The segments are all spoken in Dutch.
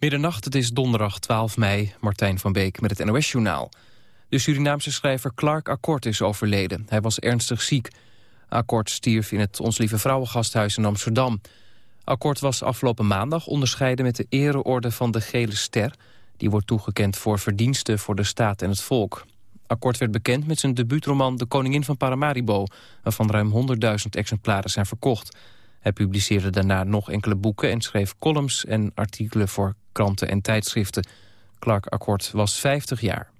Middernacht, het is donderdag 12 mei, Martijn van Beek met het NOS-journaal. De Surinaamse schrijver Clark Akort is overleden. Hij was ernstig ziek. Akort stierf in het Ons Lieve Vrouwengasthuis in Amsterdam. Akort was afgelopen maandag onderscheiden met de ereorde van de Gele Ster... die wordt toegekend voor verdiensten voor de staat en het volk. Akort werd bekend met zijn debuutroman De Koningin van Paramaribo... waarvan ruim 100.000 exemplaren zijn verkocht... Hij publiceerde daarna nog enkele boeken en schreef columns en artikelen voor kranten en tijdschriften. Clark Akkoord was 50 jaar.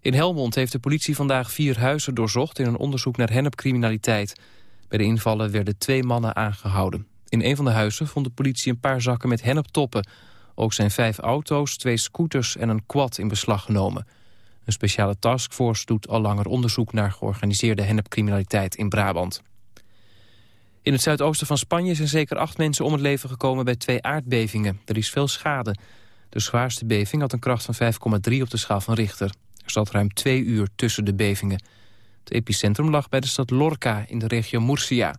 In Helmond heeft de politie vandaag vier huizen doorzocht... in een onderzoek naar hennepcriminaliteit. Bij de invallen werden twee mannen aangehouden. In een van de huizen vond de politie een paar zakken met henneptoppen. Ook zijn vijf auto's, twee scooters en een quad in beslag genomen. Een speciale taskforce doet al langer onderzoek... naar georganiseerde hennepcriminaliteit in Brabant. In het zuidoosten van Spanje zijn zeker acht mensen om het leven gekomen bij twee aardbevingen. Er is veel schade. De zwaarste beving had een kracht van 5,3 op de schaal van Richter. Er zat ruim twee uur tussen de bevingen. Het epicentrum lag bij de stad Lorca in de regio Murcia.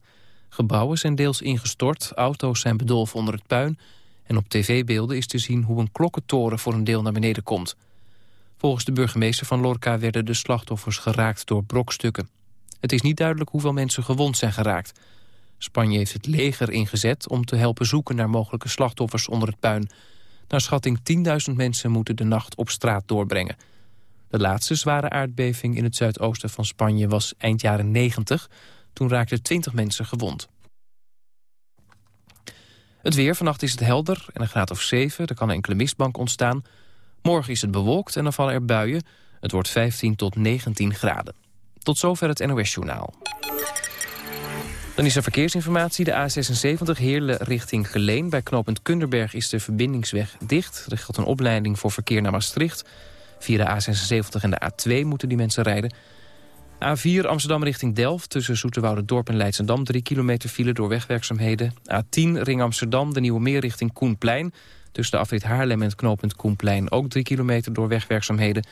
Gebouwen zijn deels ingestort, auto's zijn bedolven onder het puin... en op tv-beelden is te zien hoe een klokkentoren voor een deel naar beneden komt. Volgens de burgemeester van Lorca werden de slachtoffers geraakt door brokstukken. Het is niet duidelijk hoeveel mensen gewond zijn geraakt... Spanje heeft het leger ingezet om te helpen zoeken naar mogelijke slachtoffers onder het puin. Naar schatting 10.000 mensen moeten de nacht op straat doorbrengen. De laatste zware aardbeving in het zuidoosten van Spanje was eind jaren 90. Toen raakten 20 mensen gewond. Het weer, vannacht is het helder en een graad of 7. Er kan een enkele mistbank ontstaan. Morgen is het bewolkt en dan vallen er buien. Het wordt 15 tot 19 graden. Tot zover het NOS-journaal. Dan is er verkeersinformatie. De A76 Heerlen richting Geleen. Bij knooppunt Kunderberg is de verbindingsweg dicht. Er geldt een opleiding voor verkeer naar Maastricht. Via de A76 en de A2 moeten die mensen rijden. A4 Amsterdam richting Delft tussen Dorp en Leidsendam... 3 kilometer file door wegwerkzaamheden. A10 Ring Amsterdam, de Nieuwe Meer richting Koenplein. Tussen de afrit Haarlem en het knooppunt Koenplein... ook 3 kilometer door wegwerkzaamheden.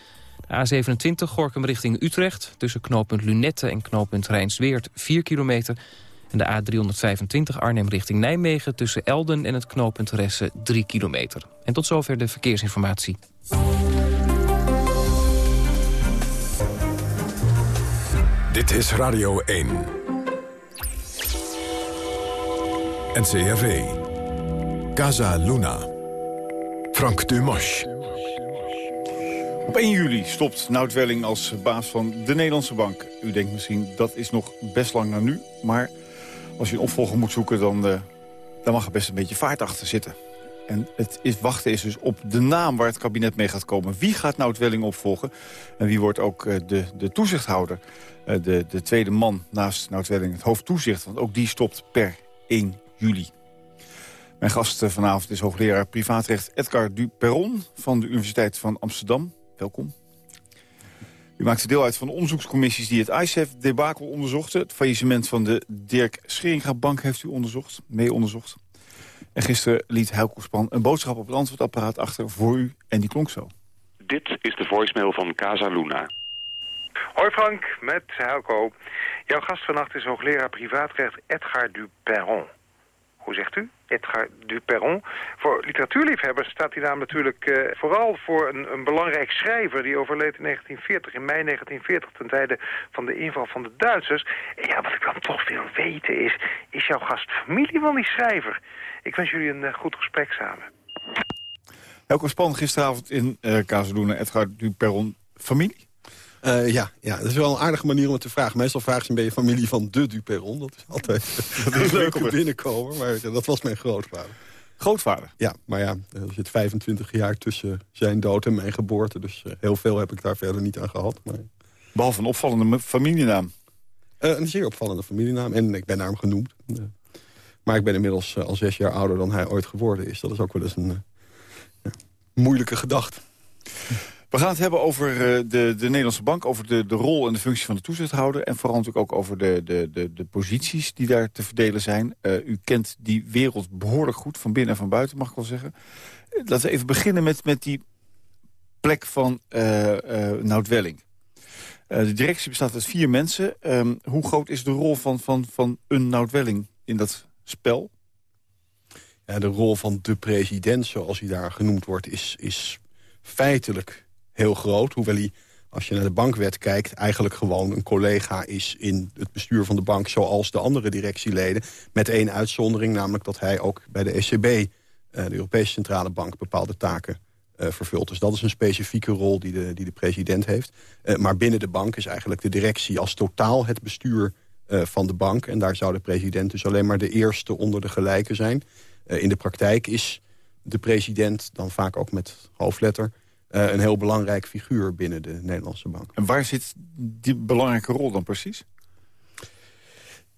A27 Gorkum richting Utrecht. Tussen knooppunt Lunette en knooppunt Rijnsweert 4 kilometer... En de A325 Arnhem richting Nijmegen tussen Elden en het knooppunt Ressen 3 kilometer. En tot zover de verkeersinformatie. Dit is Radio 1. NCRV. Casa Luna. Frank Dumas. Op 1 juli stopt Nout Welling als baas van de Nederlandse Bank. U denkt misschien, dat is nog best lang naar nu. Maar als je een opvolger moet zoeken, dan, uh, dan mag er best een beetje vaart achter zitten. En het is, wachten is dus op de naam waar het kabinet mee gaat komen. Wie gaat Nout Welling opvolgen? En wie wordt ook uh, de, de toezichthouder? Uh, de, de tweede man naast Nout Welling, het hoofdtoezicht. Want ook die stopt per 1 juli. Mijn gast vanavond is hoogleraar privaatrecht Edgar Duperron... van de Universiteit van Amsterdam. Welkom. U maakte deel uit van de onderzoekscommissies die het ICEF-debakel onderzochten. Het faillissement van de Dirk Scheringa Bank heeft u onderzocht, mee onderzocht. En gisteren liet Helco Span een boodschap op het antwoordapparaat achter voor u. En die klonk zo. Dit is de voicemail van Casa Luna. Hoi Frank, met Helco. Jouw gast vannacht is hoogleraar privaatrecht Edgar Duperron. Hoe zegt u? Edgar Duperron. Voor literatuurliefhebbers staat die naam natuurlijk uh, vooral voor een, een, belangrijk schrijver... die overleed in 1940, in mei 1940, ten tijde van de inval van de Duitsers. En ja, wat ik dan toch wil weten is, is jouw gast familie van die schrijver? Ik wens jullie een uh, goed gesprek samen. Elke Span gisteravond in uh, Edgar Duperron, familie? Uh, ja, ja, dat is wel een aardige manier om het te vragen. Meestal vragen ze ben je familie van de Duperron. Dat is altijd dat is leuk om binnenkomen, maar dat was mijn grootvader. Grootvader? Ja, maar ja, er zit 25 jaar tussen zijn dood en mijn geboorte. Dus uh, heel veel heb ik daar verder niet aan gehad. Maar... Behalve een opvallende familienaam? Uh, een zeer opvallende familienaam. En ik ben naar hem genoemd. maar ik ben inmiddels al zes jaar ouder dan hij ooit geworden is. Dat is ook wel eens een moeilijke gedachte. We gaan het hebben over uh, de, de Nederlandse bank, over de, de rol en de functie van de toezichthouder... en vooral natuurlijk ook over de, de, de, de posities die daar te verdelen zijn. Uh, u kent die wereld behoorlijk goed, van binnen en van buiten, mag ik wel zeggen. Laten we even beginnen met, met die plek van uh, Nout Welling. de directie bestaat uit vier mensen. Um, hoe groot is de rol van, van, van een Nout Welling in dat spel? Ja, de rol van de president, zoals hij daar genoemd wordt... is, is feitelijk heel groot. Hoewel hij, als je naar de bankwet kijkt... eigenlijk gewoon een collega is in het bestuur van de bank... zoals de andere directieleden. Met één uitzondering, namelijk dat hij ook bij de ECB... Eh, de Europese Centrale Bank, bepaalde taken uh, vervult. Dus dat is een specifieke rol die de, die de president heeft. Uh, maar binnen de bank is eigenlijk de directie als totaal het bestuur van de bank. En daar zou de president dus alleen maar de eerste onder de gelijken zijn. in de praktijk is de president, dan vaak ook met hoofdletter... een heel belangrijk figuur binnen de Nederlandse bank. En waar zit die belangrijke rol dan precies?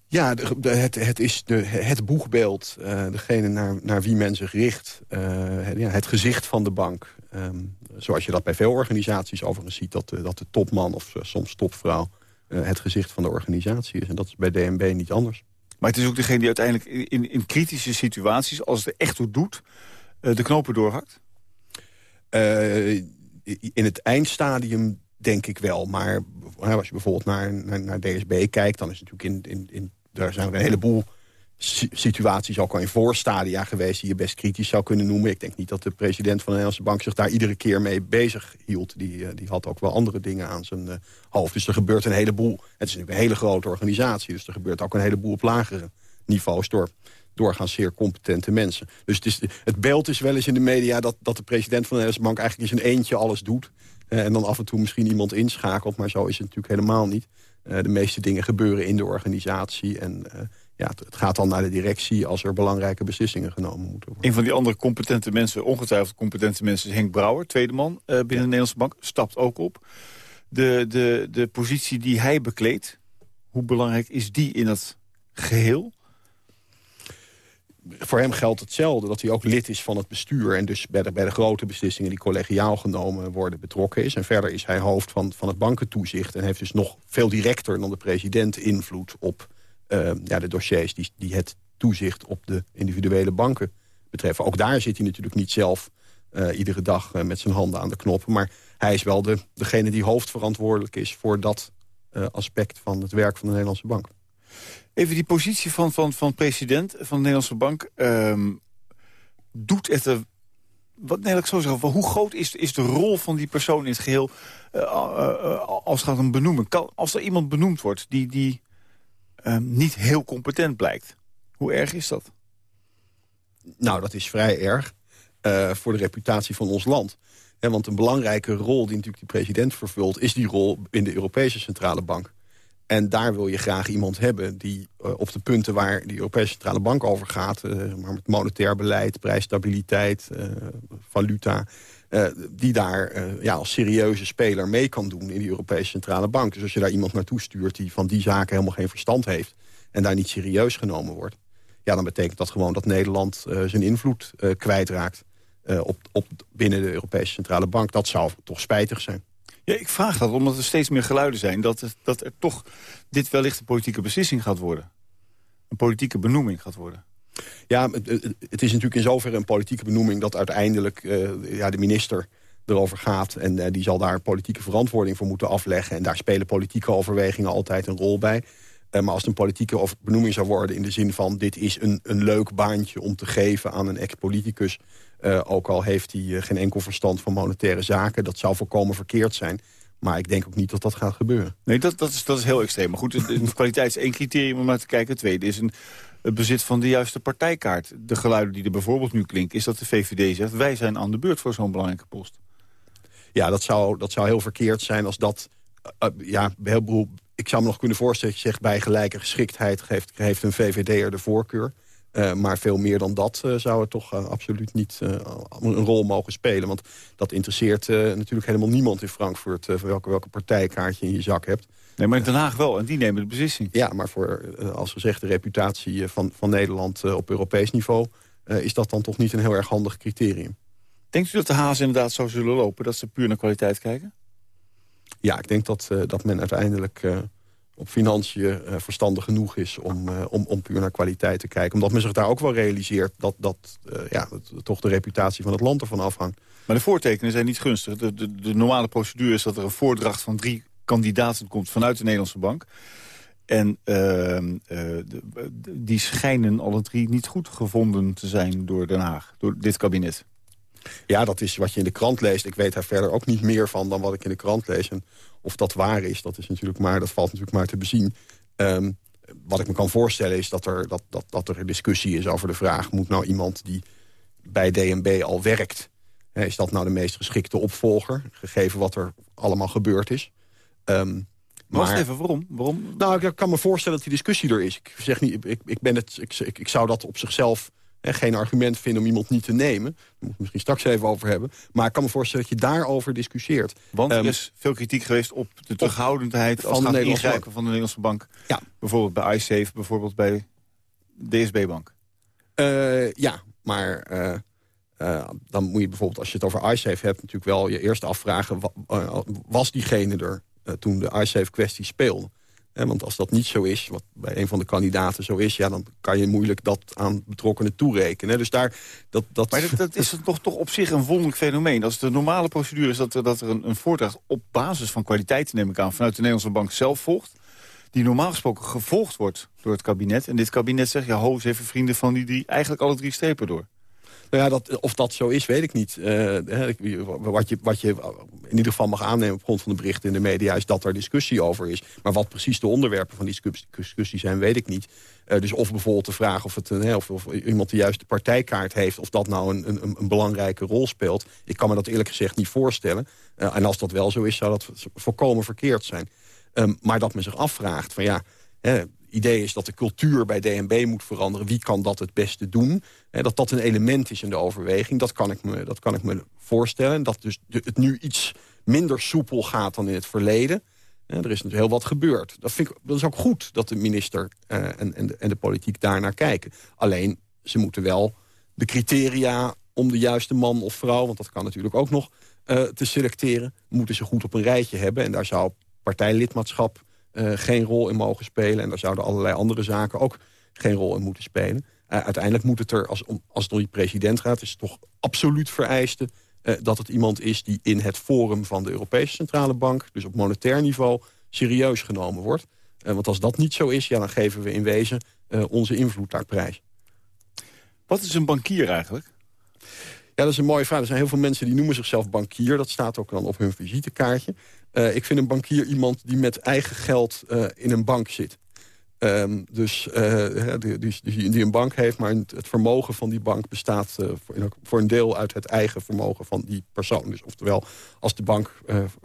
Ja, de, de, het, het is de, het boegbeeld, uh, degene naar, naar wie men zich richt. Uh, het, ja, het gezicht van de bank. Um, zoals je dat bij veel organisaties overigens ziet... dat, dat de topman of soms topvrouw het gezicht van de organisatie is. En dat is bij DNB niet anders. Maar het is ook degene die uiteindelijk in, in kritische situaties... als het er echt toe doet, de knopen doorhakt? In het eindstadium denk ik wel. Maar als je bijvoorbeeld naar, naar, naar DSB kijkt... dan is natuurlijk in, in, daar zijn er een heleboel situaties ook al in voorstadia geweest... die je best kritisch zou kunnen noemen. Ik denk niet dat de president van de Nederlandse Bank zich daar iedere keer mee bezig hield. Die, uh, die had ook wel andere dingen aan zijn uh, hoofd. Dus er gebeurt een heleboel. Het is een hele grote organisatie. Dus er gebeurt ook een heleboel op lagere niveaus door doorgaans zeer competente mensen. Dus het, is, het beeld is wel eens in de media dat, dat de president van de Nederlandse Bank... eigenlijk in zijn eentje alles doet. Uh, en dan af en toe misschien iemand inschakelt. Maar zo is het natuurlijk helemaal niet. Uh, de meeste dingen gebeuren in de organisatie. En uh, ja, het, het, gaat dan naar de directie als er belangrijke beslissingen genomen moeten worden. Een van die andere competente mensen, ongetwijfeld competente mensen... is Henk Brouwer, tweede man binnen ja. de Nederlandse Bank, stapt ook op. De, de, de positie die hij bekleedt, hoe belangrijk is die in het geheel? Voor hem geldt hetzelfde, dat hij ook lid is van het bestuur... en dus bij de, bij de grote beslissingen die collegiaal genomen worden betrokken is. En verder is hij hoofd van, van het bankentoezicht... en heeft dus nog veel directer dan de president invloed op uh, ja, de dossiers... Die, die het toezicht op de individuele banken betreffen. Ook daar zit hij natuurlijk niet zelf uh, iedere dag uh, met zijn handen aan de knoppen... maar hij is wel de, degene die hoofdverantwoordelijk is... voor dat aspect van het werk van de Nederlandse bank. Even die positie van, van, van president van de Nederlandse Bank. Um, doet het er... Wat nee, ik zo zeggen, hoe groot is, is de rol van die persoon in het geheel... Uh, uh, als het gaat om benoemen? Als er iemand benoemd wordt die, die niet heel competent blijkt... hoe erg is dat? Nou, dat is vrij erg voor de reputatie van ons land. Ja, want een belangrijke rol die natuurlijk die president vervult... is die rol in de Europese Centrale Bank. En daar wil je graag iemand hebben die uh, op de punten waar de Europese Centrale Bank over gaat... Uh, maar met monetair beleid, prijsstabiliteit, uh, valuta... die daar ja, als serieuze speler mee kan doen in die Europese Centrale Bank. Dus als je daar iemand naartoe stuurt die van die zaken helemaal geen verstand heeft... en daar niet serieus genomen wordt... ja, dan betekent dat gewoon dat Nederland zijn invloed kwijtraakt... op, op, binnen de Europese Centrale Bank. Dat zou toch spijtig zijn. Ja, ik vraag dat omdat er steeds meer geluiden zijn... dat, het, dat er toch dit wellicht een politieke beslissing gaat worden. Een politieke benoeming gaat worden. Ja, het, het is natuurlijk in zoverre een politieke benoeming... dat uiteindelijk uh, ja, de minister erover gaat. En uh, die zal daar politieke verantwoording voor moeten afleggen. En daar spelen politieke overwegingen altijd een rol bij. Uh, maar als het een politieke benoeming zou worden in de zin van... dit is een, een leuk baantje om te geven aan een ex-politicus... Uh, ook al heeft hij uh, geen enkel verstand van monetaire zaken. Dat zou volkomen verkeerd zijn. Maar ik denk ook niet dat dat gaat gebeuren. Nee, dat, dat, is, dat is heel extreem. Maar goed, de kwaliteit is één criterium om naar te kijken. Het tweede is een, het bezit van de juiste partijkaart. De geluiden die er bijvoorbeeld nu klinken... is dat de VVD zegt, wij zijn aan de beurt voor zo'n belangrijke post. Ja, dat zou, dat zou heel verkeerd zijn als dat... Uh, ja, heel, ik zou me nog kunnen voorstellen dat je zegt... bij gelijke geschiktheid geeft, geeft een VVD'er de voorkeur... Uh, maar veel meer dan dat uh, zou het toch uh, absoluut niet een rol mogen spelen. Want dat interesseert natuurlijk helemaal niemand in Frankfurt... welke, welke partijkaart je in je zak hebt. Nee, maar in Den Haag wel, en die nemen de beslissing. Ja, maar voor, als gezegd, de reputatie van, van Nederland op Europees niveau... is dat dan toch niet een heel erg handig criterium. Denkt u dat de hazen inderdaad zo zullen lopen, dat ze puur naar kwaliteit kijken? Ja, ik denk dat, dat men uiteindelijk op financiën uh, verstandig genoeg is om, uh, om, om puur naar kwaliteit te kijken. Omdat men zich daar ook wel realiseert dat, dat, uh, ja, dat toch de reputatie van het land ervan afhangt. Maar de voortekenen zijn niet gunstig. De, de, de normale procedure is dat er een voordracht van drie kandidaten komt vanuit de Nederlandse bank. En eh, de- die schijnen alle drie niet goed gevonden te zijn door Den Haag. Door dit kabinet. Ja, dat is wat je in de krant leest. Ik weet daar verder ook niet meer van dan wat ik in de krant lees. En of dat waar is, dat, is natuurlijk maar, dat valt natuurlijk maar te bezien. Ehm, wat ik me kan voorstellen is dat er, dat, dat, dat er een discussie is over de vraag... moet nou iemand die bij DNB al werkt... hè, is dat nou de meest geschikte opvolger... gegeven wat er allemaal gebeurd is. Ehm, Maar wacht even, waarom? waarom? nou, ik kan me voorstellen dat die discussie er is. Ik, zeg niet, ik, ik, ben het, ik, ik, ik zou dat op zichzelf hè, geen argument vinden om iemand niet te nemen. Daar moet ik misschien straks even over hebben. Maar ik kan me voorstellen dat je daarover discussieert. Want er Ehm, is veel kritiek geweest op de terughoudendheid... van als de Nederlandse ingrijpen van de Nederlandse bank. Ja. Bijvoorbeeld bij iSafe, bijvoorbeeld bij DSB-bank. Eh, ja, maar eh, eh, dan moet je bijvoorbeeld, als je het over iSafe hebt... natuurlijk wel je eerst afvragen, wa- was diegene er toen de iSafe-kwestie speelde? Want als dat niet zo is, wat bij een van de kandidaten zo is... ja, dan kan je moeilijk dat aan betrokkenen toerekenen. Dus daar, dat, dat, Maar dat, dat is toch, toch op zich een wonderlijk fenomeen. Als de normale procedure is dat er, dat er een, een voordracht op basis van kwaliteit, neem ik aan... vanuit de Nederlandse bank zelf volgt... die normaal gesproken gevolgd wordt door het kabinet. En dit kabinet zegt, ja, ho, eens even vrienden van die drie... eigenlijk alle drie strepen door. Nou ja, dat, of dat zo is, weet ik niet. Eh, wat, je, wat je in ieder geval mag aannemen op grond van de berichten in de media... is dat er discussie over is. Maar wat precies de onderwerpen van die discussie- zijn, weet ik niet. Eh, dus of bijvoorbeeld de vraag of, het, een- hè, of, of iemand de juiste partijkaart heeft... of dat nou een, een, een belangrijke rol speelt. Ik kan me dat eerlijk gezegd niet voorstellen. Eh, en als dat wel zo is, zou dat volkomen verkeerd zijn. Ehm, maar dat men zich afvraagt van ja... Hè, idee is dat de cultuur bij DNB moet veranderen. Wie kan dat het beste doen? Hè, dat dat een element is in de overweging, dat kan ik me, dat kan ik me voorstellen. Dat dus de- het nu iets minder soepel gaat dan in het verleden. Er is natuurlijk heel wat gebeurd. Dat, vind ik, dat is ook goed dat de minister eh, en, en, de, en de politiek daarnaar kijken. Alleen, ze moeten wel de criteria om de juiste man of vrouw... want dat kan natuurlijk ook nog, eh, te selecteren... moeten ze goed op een rijtje hebben. En daar zou partijlidmaatschap geen rol in mogen spelen. En daar zouden allerlei andere zaken ook geen rol in moeten spelen. Eh, uiteindelijk moet het er, als, als het om die president gaat... is het toch absoluut vereiste eh, dat het iemand is... die in het forum van de Europese Centrale Bank... dus op monetair niveau, serieus genomen wordt. Eh, want als dat niet zo is, ja, dan geven we in wezen eh, onze invloed daar prijs. Wat is een bankier eigenlijk? Ja, dat is een mooie vraag. Er zijn heel veel mensen die noemen zichzelf bankier. Dat staat ook dan op hun visitekaartje. Eh, ik vind een bankier iemand die met eigen geld eh, in een bank zit. Ehm, dus eh, die, die, die een bank heeft, maar het vermogen van die bank bestaat voor, een deel uit het eigen vermogen van die persoon. Dus oftewel, als de bank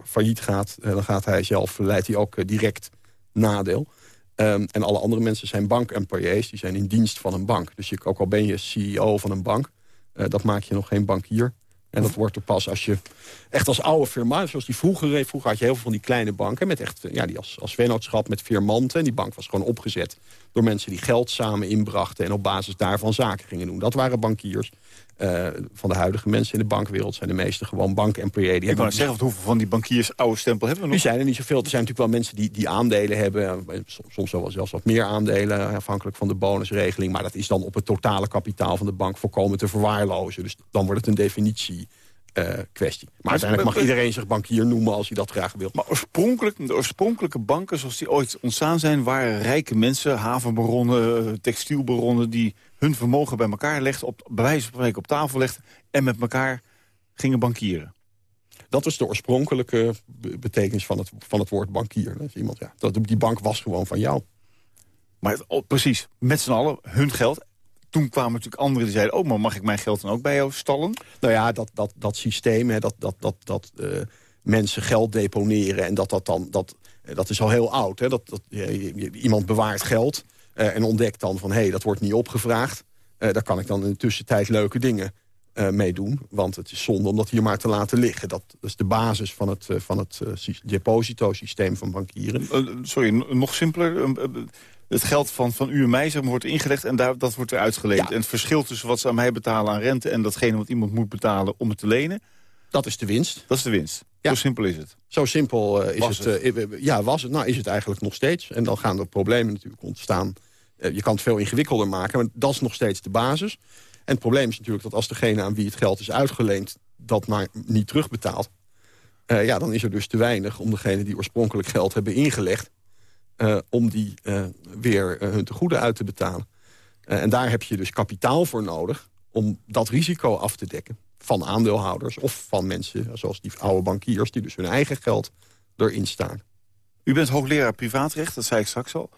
failliet gaat, dan gaat hij zelf, leidt hij ook direct nadeel. Ehm, en alle andere mensen zijn bankemployees, die zijn in dienst van een bank. Dus je, ook al ben je CEO van een bank, eh, dat maak je nog geen bankier. En dat wordt er pas als je echt als oude firma, zoals die vroeger, vroeger had je heel veel van die kleine banken, met echt, ja, die als, als vennootschap met firmanten. En die bank was gewoon opgezet door mensen die geld samen inbrachten en op basis daarvan zaken gingen doen. Dat waren bankiers. Eh, van de huidige mensen in de bankwereld zijn de meeste gewoon bankemployee. Die Ik net zeggen, hoeveel van die bankiers oude stempel hebben we nog? zijn er niet zoveel. Er zijn natuurlijk wel mensen die, die aandelen hebben. soms- wel zelfs wat meer aandelen, eh, afhankelijk van de bonusregeling. Maar dat is dan op het totale kapitaal van de bank volkomen te verwaarlozen. Dus dan wordt het een definitie eh, kwestie. Maar uiteindelijk mag iedereen zich bankier noemen als hij dat graag wil. Maar oorspronkelijk, de oorspronkelijke banken zoals die ooit ontstaan zijn... waren rijke mensen, havenbaronnen, textielbaronnen... die hun vermogen bij elkaar legden, op, bij wijze van spreken op tafel legden... en met elkaar gingen bankieren. Dat is de oorspronkelijke be- betekenis van het, van het woord bankier. Dat is iemand, ja, dat, die bank was gewoon van jou. Maar oh, precies, met z'n allen, hun geld. Toen kwamen natuurlijk anderen die zeiden... oh, maar mag ik mijn geld dan ook bij jou stallen? Nou ja, dat, dat, dat systeem, hè, dat, dat, dat, dat eh, mensen geld deponeren... en dat dat dan, dat, eh, dat is al heel oud. Hè, dat, dat, je- je- iemand bewaart geld en ontdekt dan van... hé, hey, dat wordt niet opgevraagd. Eh, daar kan ik dan in de tussentijd leuke dingen eh mee doen. Want het is zonde om dat hier maar te laten liggen. Dat, is de basis van het, eh, van het eh, sy- depositosysteem van bankieren. Eh, sorry, nog simpeler. Eh, eh, Het geld van, van u en mij zeg maar, wordt ingelegd en daar, dat wordt eruit geleend. Ja. En het verschil tussen wat ze aan mij betalen aan rente... en datgene wat iemand moet betalen om het te lenen... Dat is de winst. dat is de winst. Ja. Zo simpel is het. Zo simpel eh, is het. eh, eh, ja, was het. Nou, is het eigenlijk nog steeds. En dan gaan er problemen natuurlijk ontstaan. Eh, je kan het veel ingewikkelder maken, maar dat is nog steeds de basis. En het probleem is natuurlijk dat als degene aan wie het geld is uitgeleend... dat maar niet terugbetaalt... eh, ja, dan is er dus te weinig om degene die oorspronkelijk geld hebben ingelegd... om die weer hun tegoeden uit te betalen. en daar heb je dus kapitaal voor nodig om dat risico af te dekken. Van aandeelhouders of van mensen zoals die oude bankiers... die dus hun eigen geld erin staan. U bent hoogleraar privaatrecht, dat zei ik straks al.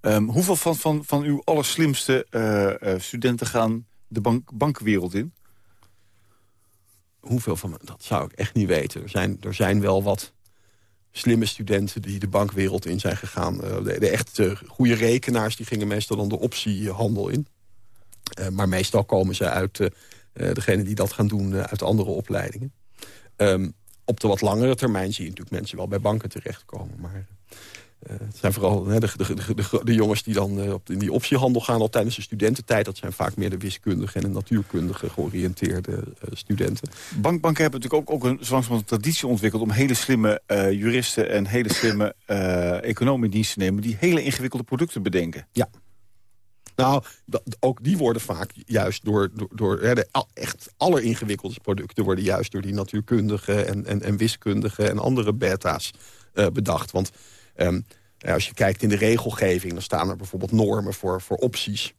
Um, hoeveel van, van, van uw allerslimste uh, studenten gaan de bank, bankenwereld in? Hoeveel van dat zou ik echt niet weten. Er zijn, er zijn wel wat slimme studenten die de bankwereld in zijn gegaan. Uh, de, de echt goede rekenaars die gingen meestal dan de optiehandel in. maar meestal komen ze uit, degene die dat gaan doen, uit andere opleidingen. Um, op de wat langere termijn zie je natuurlijk mensen wel bij banken terechtkomen. Maar uh, het zijn vooral de, de, de, de, jongens die dan uh, op in die optiehandel gaan al tijdens de studententijd. Dat zijn vaak meer de wiskundige en de natuurkundige georiënteerde uh, studenten. Bank, banken hebben natuurlijk ook, ook een, zoals een traditie ontwikkeld... om hele slimme juristen en hele slimme economen in dienst te nemen... die hele ingewikkelde producten bedenken. Ja, nou, ook die worden vaak juist door, door, door de echt alleringewikkeldste producten... worden juist door die natuurkundigen en, en, en wiskundigen en andere beta's uh, bedacht. Want um, als je kijkt in de regelgeving, dan staan er bijvoorbeeld normen voor, voor opties.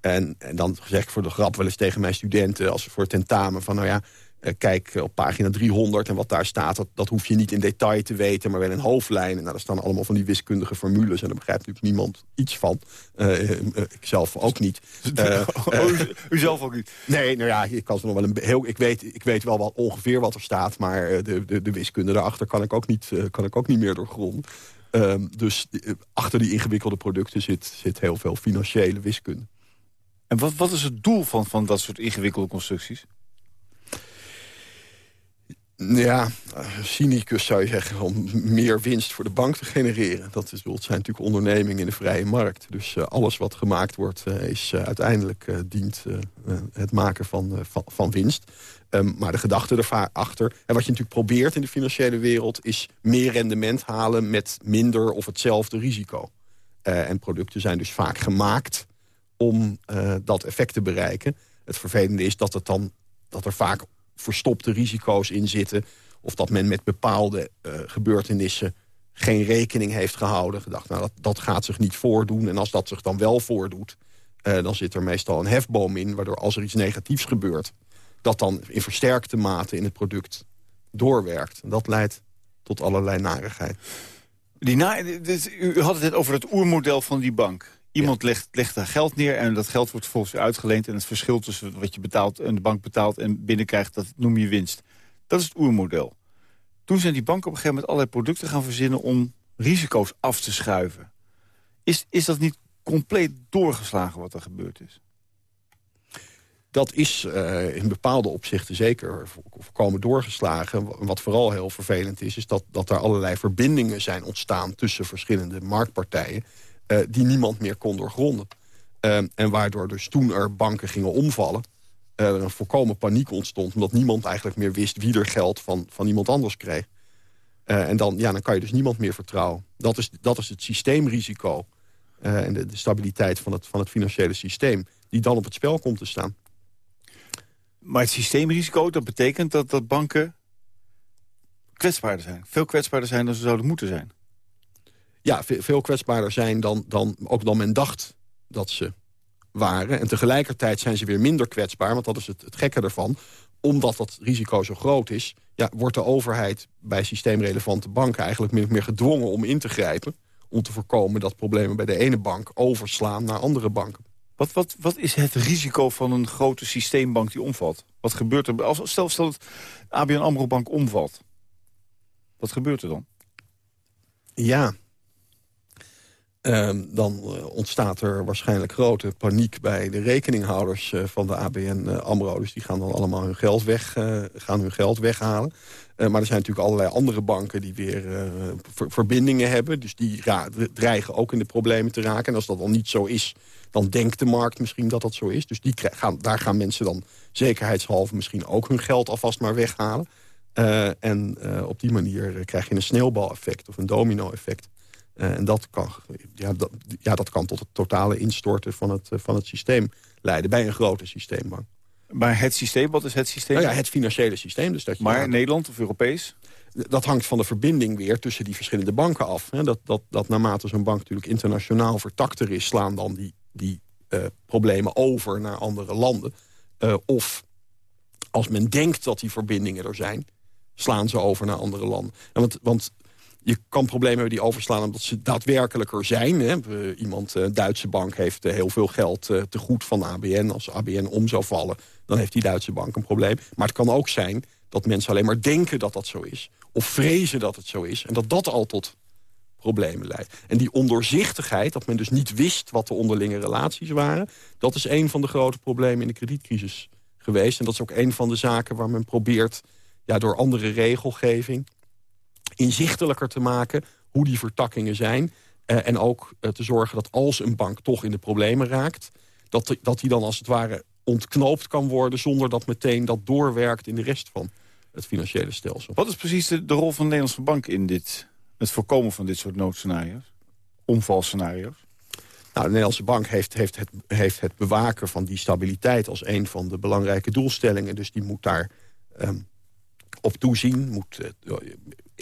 En, en dan zeg ik voor de grap wel eens tegen mijn studenten... als voor het tentamen van, nou ja, uh, kijk op pagina 300 en wat daar staat... Dat, dat hoef je niet in detail te weten, maar wel in hoofdlijnen. Nou, daar staan allemaal van die wiskundige formules... en daar begrijpt natuurlijk niemand iets van. Uh, ik zelf ook niet. Oh, u, zelf ook niet? Nee, nou ja, ik, kan nog wel een heel, ik, weet, ik weet wel wat, ongeveer wat er staat... maar de, de, de wiskunde daarachter kan ik ook niet, kan ik ook niet meer doorgronden. Um, dus achter die ingewikkelde producten zit, zit heel veel financiële wiskunde. En wat, wat is het doel van, van dat soort ingewikkelde constructies? Ja, cynicus zou je zeggen, om meer winst voor de bank te genereren. Dat is, zijn natuurlijk ondernemingen in de vrije markt. Dus uh, alles wat gemaakt wordt, uh, is uiteindelijk dient het maken van, van, winst. Um, maar de gedachte erachter, en wat je natuurlijk probeert in de financiële wereld... is meer rendement halen met minder of hetzelfde risico. en producten zijn dus vaak gemaakt om dat effect te bereiken. Het vervelende is dat, het dan, dat er vaak verstopte risico's in zitten... of dat men met bepaalde uh, gebeurtenissen geen rekening heeft gehouden. Gedacht, nou, dat, dat gaat zich niet voordoen. En als dat zich dan wel voordoet, uh, dan zit er meestal een hefboom in... waardoor als er iets negatiefs gebeurt... dat dan in versterkte mate in het product doorwerkt. En dat leidt tot allerlei narigheid. Die na, u had het over het oermodel van die bank. Iemand legt, legt daar geld neer en dat geld wordt volgens u uitgeleend... en het verschil tussen wat je betaalt en de bank betaalt en binnenkrijgt... dat noem je winst. Dat is het oermodel. Toen zijn die banken op een gegeven moment allerlei producten gaan verzinnen... om risico's af te schuiven. Is, is dat niet compleet doorgeslagen wat er gebeurd is? Dat is uh, in bepaalde opzichten zeker voorkomen doorgeslagen. Wat vooral heel vervelend is, is dat, dat er allerlei verbindingen zijn ontstaan... tussen verschillende marktpartijen uh, die niemand meer kon doorgronden. Uh, en waardoor dus toen er banken gingen omvallen... Uh, er een volkomen paniek ontstond... omdat niemand eigenlijk meer wist wie er geld van, van iemand anders kreeg. en dan, ja, dan kan je dus niemand meer vertrouwen. Dat is, dat is het systeemrisico en de, de, stabiliteit van het, van het financiële systeem... die dan op het spel komt te staan. Maar het systeemrisico, dat betekent dat, dat banken kwetsbaarder zijn. Veel kwetsbaarder zijn dan ze zouden moeten zijn ja, veel kwetsbaarder zijn dan, dan, ook dan men dacht dat ze waren. En tegelijkertijd zijn ze weer minder kwetsbaar, want dat is het, het gekke ervan. Omdat dat risico zo groot is, ja, wordt de overheid bij systeemrelevante banken... eigenlijk min of meer gedwongen om in te grijpen... om te voorkomen dat problemen bij de ene bank overslaan naar andere banken. Wat, wat, wat is het risico van een grote systeembank die omvalt? Wat gebeurt er? Als, stel, stel dat ABN AMRO Bank omvalt. Wat gebeurt er dan? Ja, Um, dan uh, ontstaat er waarschijnlijk grote paniek bij de rekeninghouders uh, van de ABN uh, AMRO. Dus die gaan dan allemaal hun geld, weg, gaan hun geld weghalen. maar er zijn natuurlijk allerlei andere banken die weer ver verbindingen hebben. Dus die dreigen ook in de problemen te raken. En als dat dan niet zo is, dan denkt de markt misschien dat dat zo is. Dus die gaan, daar gaan mensen dan zekerheidshalve misschien ook hun geld alvast maar weghalen. en op die manier krijg je een sneeuwbaleffect of een domino-effect. Uh, en dat kan, ja, dat, ja, dat kan tot het totale instorten van het, uh, van het systeem leiden... bij een grote systeembank. Maar het systeem, wat is het systeem? Nou ja, het financiële systeem. Dus dat je maar Nederland of Europees? Dat hangt van de verbinding weer tussen die verschillende banken af. Dat, dat, dat naarmate zo'n bank natuurlijk internationaal vertakter is... slaan dan die, die uh, problemen over naar andere landen. Uh, of als men denkt dat die verbindingen er zijn... slaan ze over naar andere landen. En want, want je kan problemen hebben die overslaan omdat ze daadwerkelijker zijn. Hè. Iemand, een Duitse bank, heeft heel veel geld te goed van ABN. Als ABN om zou vallen, dan heeft die Duitse bank een probleem. Maar het kan ook zijn dat mensen alleen maar denken dat dat zo is. Of vrezen dat het zo is. En dat dat al tot problemen leidt. En die ondoorzichtigheid, dat men dus niet wist wat de onderlinge relaties waren... dat is een van de grote problemen in de kredietcrisis geweest. En dat is ook een van de zaken waar men probeert... Ja, door andere regelgeving inzichtelijker te maken hoe die vertakkingen zijn. Eh, en ook eh, te zorgen dat als een bank toch in de problemen raakt... dat, dat die dan als het ware ontknoopt kan worden... zonder dat meteen dat doorwerkt in de rest van het financiële stelsel. Wat is precies de, de rol van de Nederlandse bank in dit, het voorkomen van dit soort noodscenario's? Omvalscenario's? Nou, de Nederlandse bank heeft, heeft, het, heeft het bewaken van die stabiliteit... als een van de belangrijke doelstellingen. Dus die moet daar ehm, op toezien. Moet uh,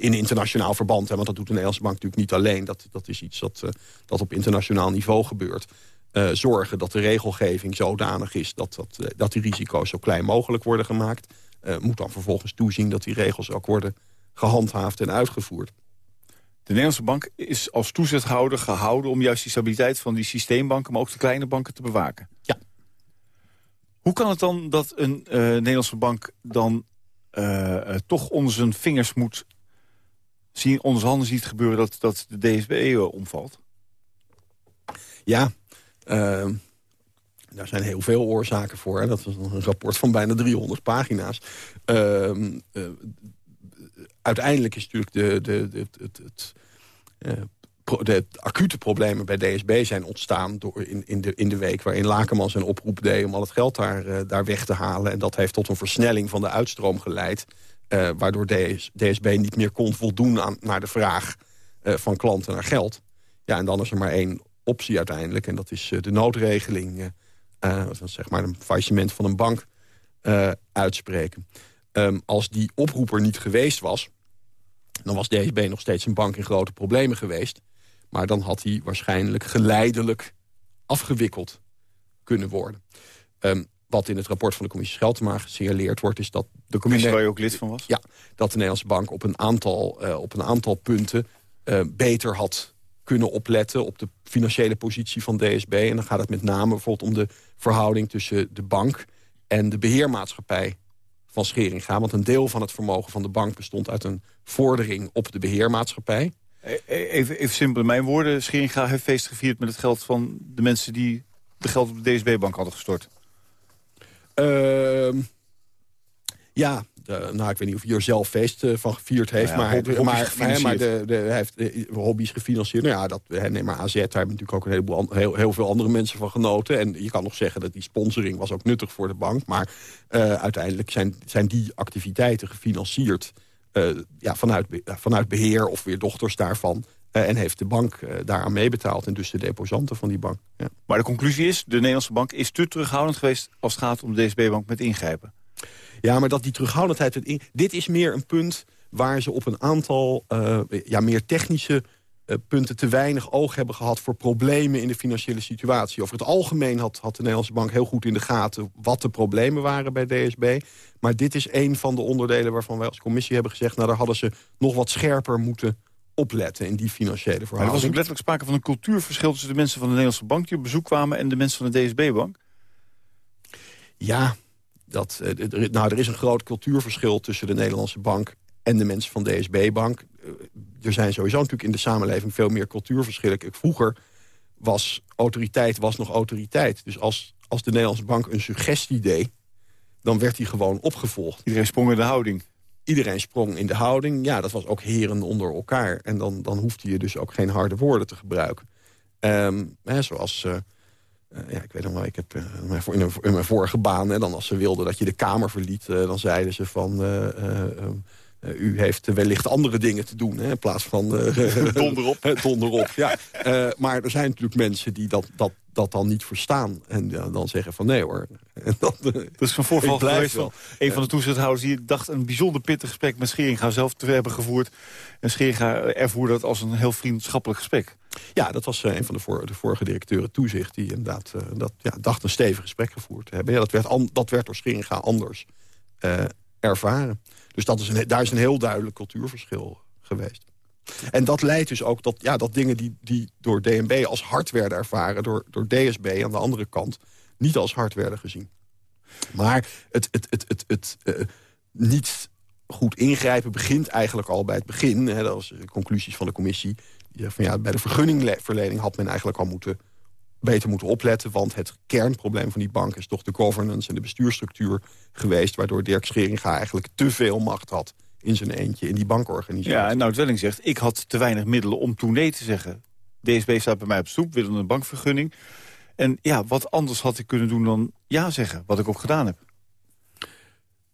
in internationaal verband, hè, want dat doet de Nederlandse bank natuurlijk niet alleen. Dat, dat is iets dat, uh, dat op internationaal niveau gebeurt. Uh, zorgen dat de regelgeving zodanig is dat, dat, dat die risico's zo klein mogelijk worden gemaakt. moet dan vervolgens toezien dat die regels ook worden gehandhaafd en uitgevoerd. De Nederlandse bank is als toezichthouder gehouden... om juist die stabiliteit van die systeembanken... maar ook de kleine banken te bewaken. Ja. Hoe kan het dan dat een uh, Nederlandse bank dan uh, toch onder zijn vingers moet zien... zijn handen ziet gebeuren dat, dat de DSB omvalt? Ja, uh, daar zijn heel veel oorzaken voor. Hè. Dat is een rapport van bijna 300 pagina's. Uh, uiteindelijk is natuurlijk de, de, de, het, het, uh, de acute problemen bij DSB zijn ontstaan door in, in, de, in de week waarin Lakenman zijn oproep deed om al het geld daar, daar weg te halen. En dat heeft tot een versnelling van de uitstroom geleid. Uh, waardoor DS, DSB niet meer kon voldoen aan, naar de vraag van klanten naar geld. Ja, en dan is er maar één optie uiteindelijk. En dat is de noodregeling. zeg maar een faillissement van een bank uitspreken. Um, als die oproeper niet geweest was dan was DSB nog steeds een bank in grote problemen geweest. Maar dan had hij waarschijnlijk geleidelijk afgewikkeld kunnen worden. Um, wat in het rapport van de commissie Scheltema gesignaleerd wordt... is dat de commissie... Waar je ook lid van was? Ja, dat de Nederlandse bank op een aantal, uh, op een aantal punten... Uh, beter had kunnen opletten op de financiële positie van DSB. En dan gaat het met name bijvoorbeeld om de verhouding tussen de bank... en de beheermaatschappij van Scheringa. Want een deel van het vermogen van de bank bestond uit een vordering op de beheermaatschappij. E, e, even, even simpel in mijn woorden. Scheringa heeft feest gevierd met het geld van de mensen die de geld op de DSB-bank hadden gestort. Uh, ja, de, nou, ik weet niet of hij er zelf feest uh, van gevierd heeft. Nou ja, maar hobby, maar, maar, maar de, de, hij heeft de, hobby's gefinancierd. Nou ja, dat, neem maar AZ, daar hebben natuurlijk ook een heleboel, heel, heel veel andere mensen van genoten. En je kan nog zeggen dat die sponsoring was ook nuttig voor de bank. Maar uh, uiteindelijk zijn, zijn die activiteiten gefinancierd uh, ja, vanuit, vanuit beheer of weer dochters daarvan. En heeft de bank daaraan meebetaald. En dus de deposanten van die bank. Ja. Maar de conclusie is, de Nederlandse bank is te terughoudend geweest... als het gaat om de DSB-bank met ingrijpen. Ja, maar dat die terughoudendheid... In, dit is meer een punt waar ze op een aantal uh, ja, meer technische uh, punten... te weinig oog hebben gehad voor problemen in de financiële situatie. Over het algemeen had, had de Nederlandse Bank heel goed in de gaten... wat de problemen waren bij DSB. Maar dit is een van de onderdelen waarvan wij als commissie hebben gezegd... nou, daar hadden ze nog wat scherper moeten opletten in die financiële verhouding. er was ook letterlijk sprake van een cultuurverschil... tussen de mensen van de Nederlandse Bank die op bezoek kwamen... en de mensen van de DSB-bank? Ja, dat, uh, nou, er is een groot cultuurverschil tussen de Nederlandse bank en de mensen van DSB-bank. Uh, er zijn sowieso natuurlijk in de samenleving veel meer cultuurverschillen. Vroeger was autoriteit was nog autoriteit. Dus als, als de Nederlandse bank een suggestie deed... dan werd die gewoon opgevolgd. Iedereen sprong in de houding. Iedereen sprong in de houding. Ja, dat was ook heren onder elkaar. En dan, dan hoefde je dus ook geen harde woorden te gebruiken. Um, hè, zoals... Uh, ja, ik weet nog wel, ik heb uh, in, mijn vorige baan... Hè, dan als ze wilden dat je de kamer verliet... Dan zeiden ze van... Uh, u heeft wellicht andere dingen te doen hè, in plaats van... Uh, donderop. donderop, ja. Uh, maar er zijn natuurlijk mensen die dat, dat, dat dan niet verstaan. En dan zeggen van nee hoor. En dat, dat is een voorval geweest van een van de toezichthouders... die dacht een bijzonder pittig gesprek met Scheringa zelf te hebben gevoerd. En Scheringa ervoer dat als een heel vriendschappelijk gesprek. Ja, dat was een van de, voor, de vorige directeuren toezicht... die inderdaad dat, ja, dacht een stevig gesprek gevoerd te hebben. Ja, dat, werd dat werd door Scheringa anders ervaren. Dus dat is een, daar is een heel duidelijk cultuurverschil geweest. En dat leidt dus ook dat, ja, dat dingen die, die door DNB als hard werden ervaren... Door, door DSB aan de andere kant niet als hard werden gezien. Maar het, het, het, het, het uh, niet goed ingrijpen begint eigenlijk al bij het begin. Hè, dat was de conclusies van de commissie. Van, ja, bij de vergunningverlening had men eigenlijk al moeten beter moeten opletten. Want het kernprobleem van die bank is toch de governance en de bestuurstructuur geweest... waardoor Dirk Scheringa eigenlijk te veel macht had in zijn eentje in die bankorganisatie. Ja, en nou Welling zegt, ik had te weinig middelen om toen nee te zeggen. DSB staat bij mij op stoep, willen een bankvergunning. En ja, wat anders had ik kunnen doen dan ja zeggen, wat ik ook gedaan heb.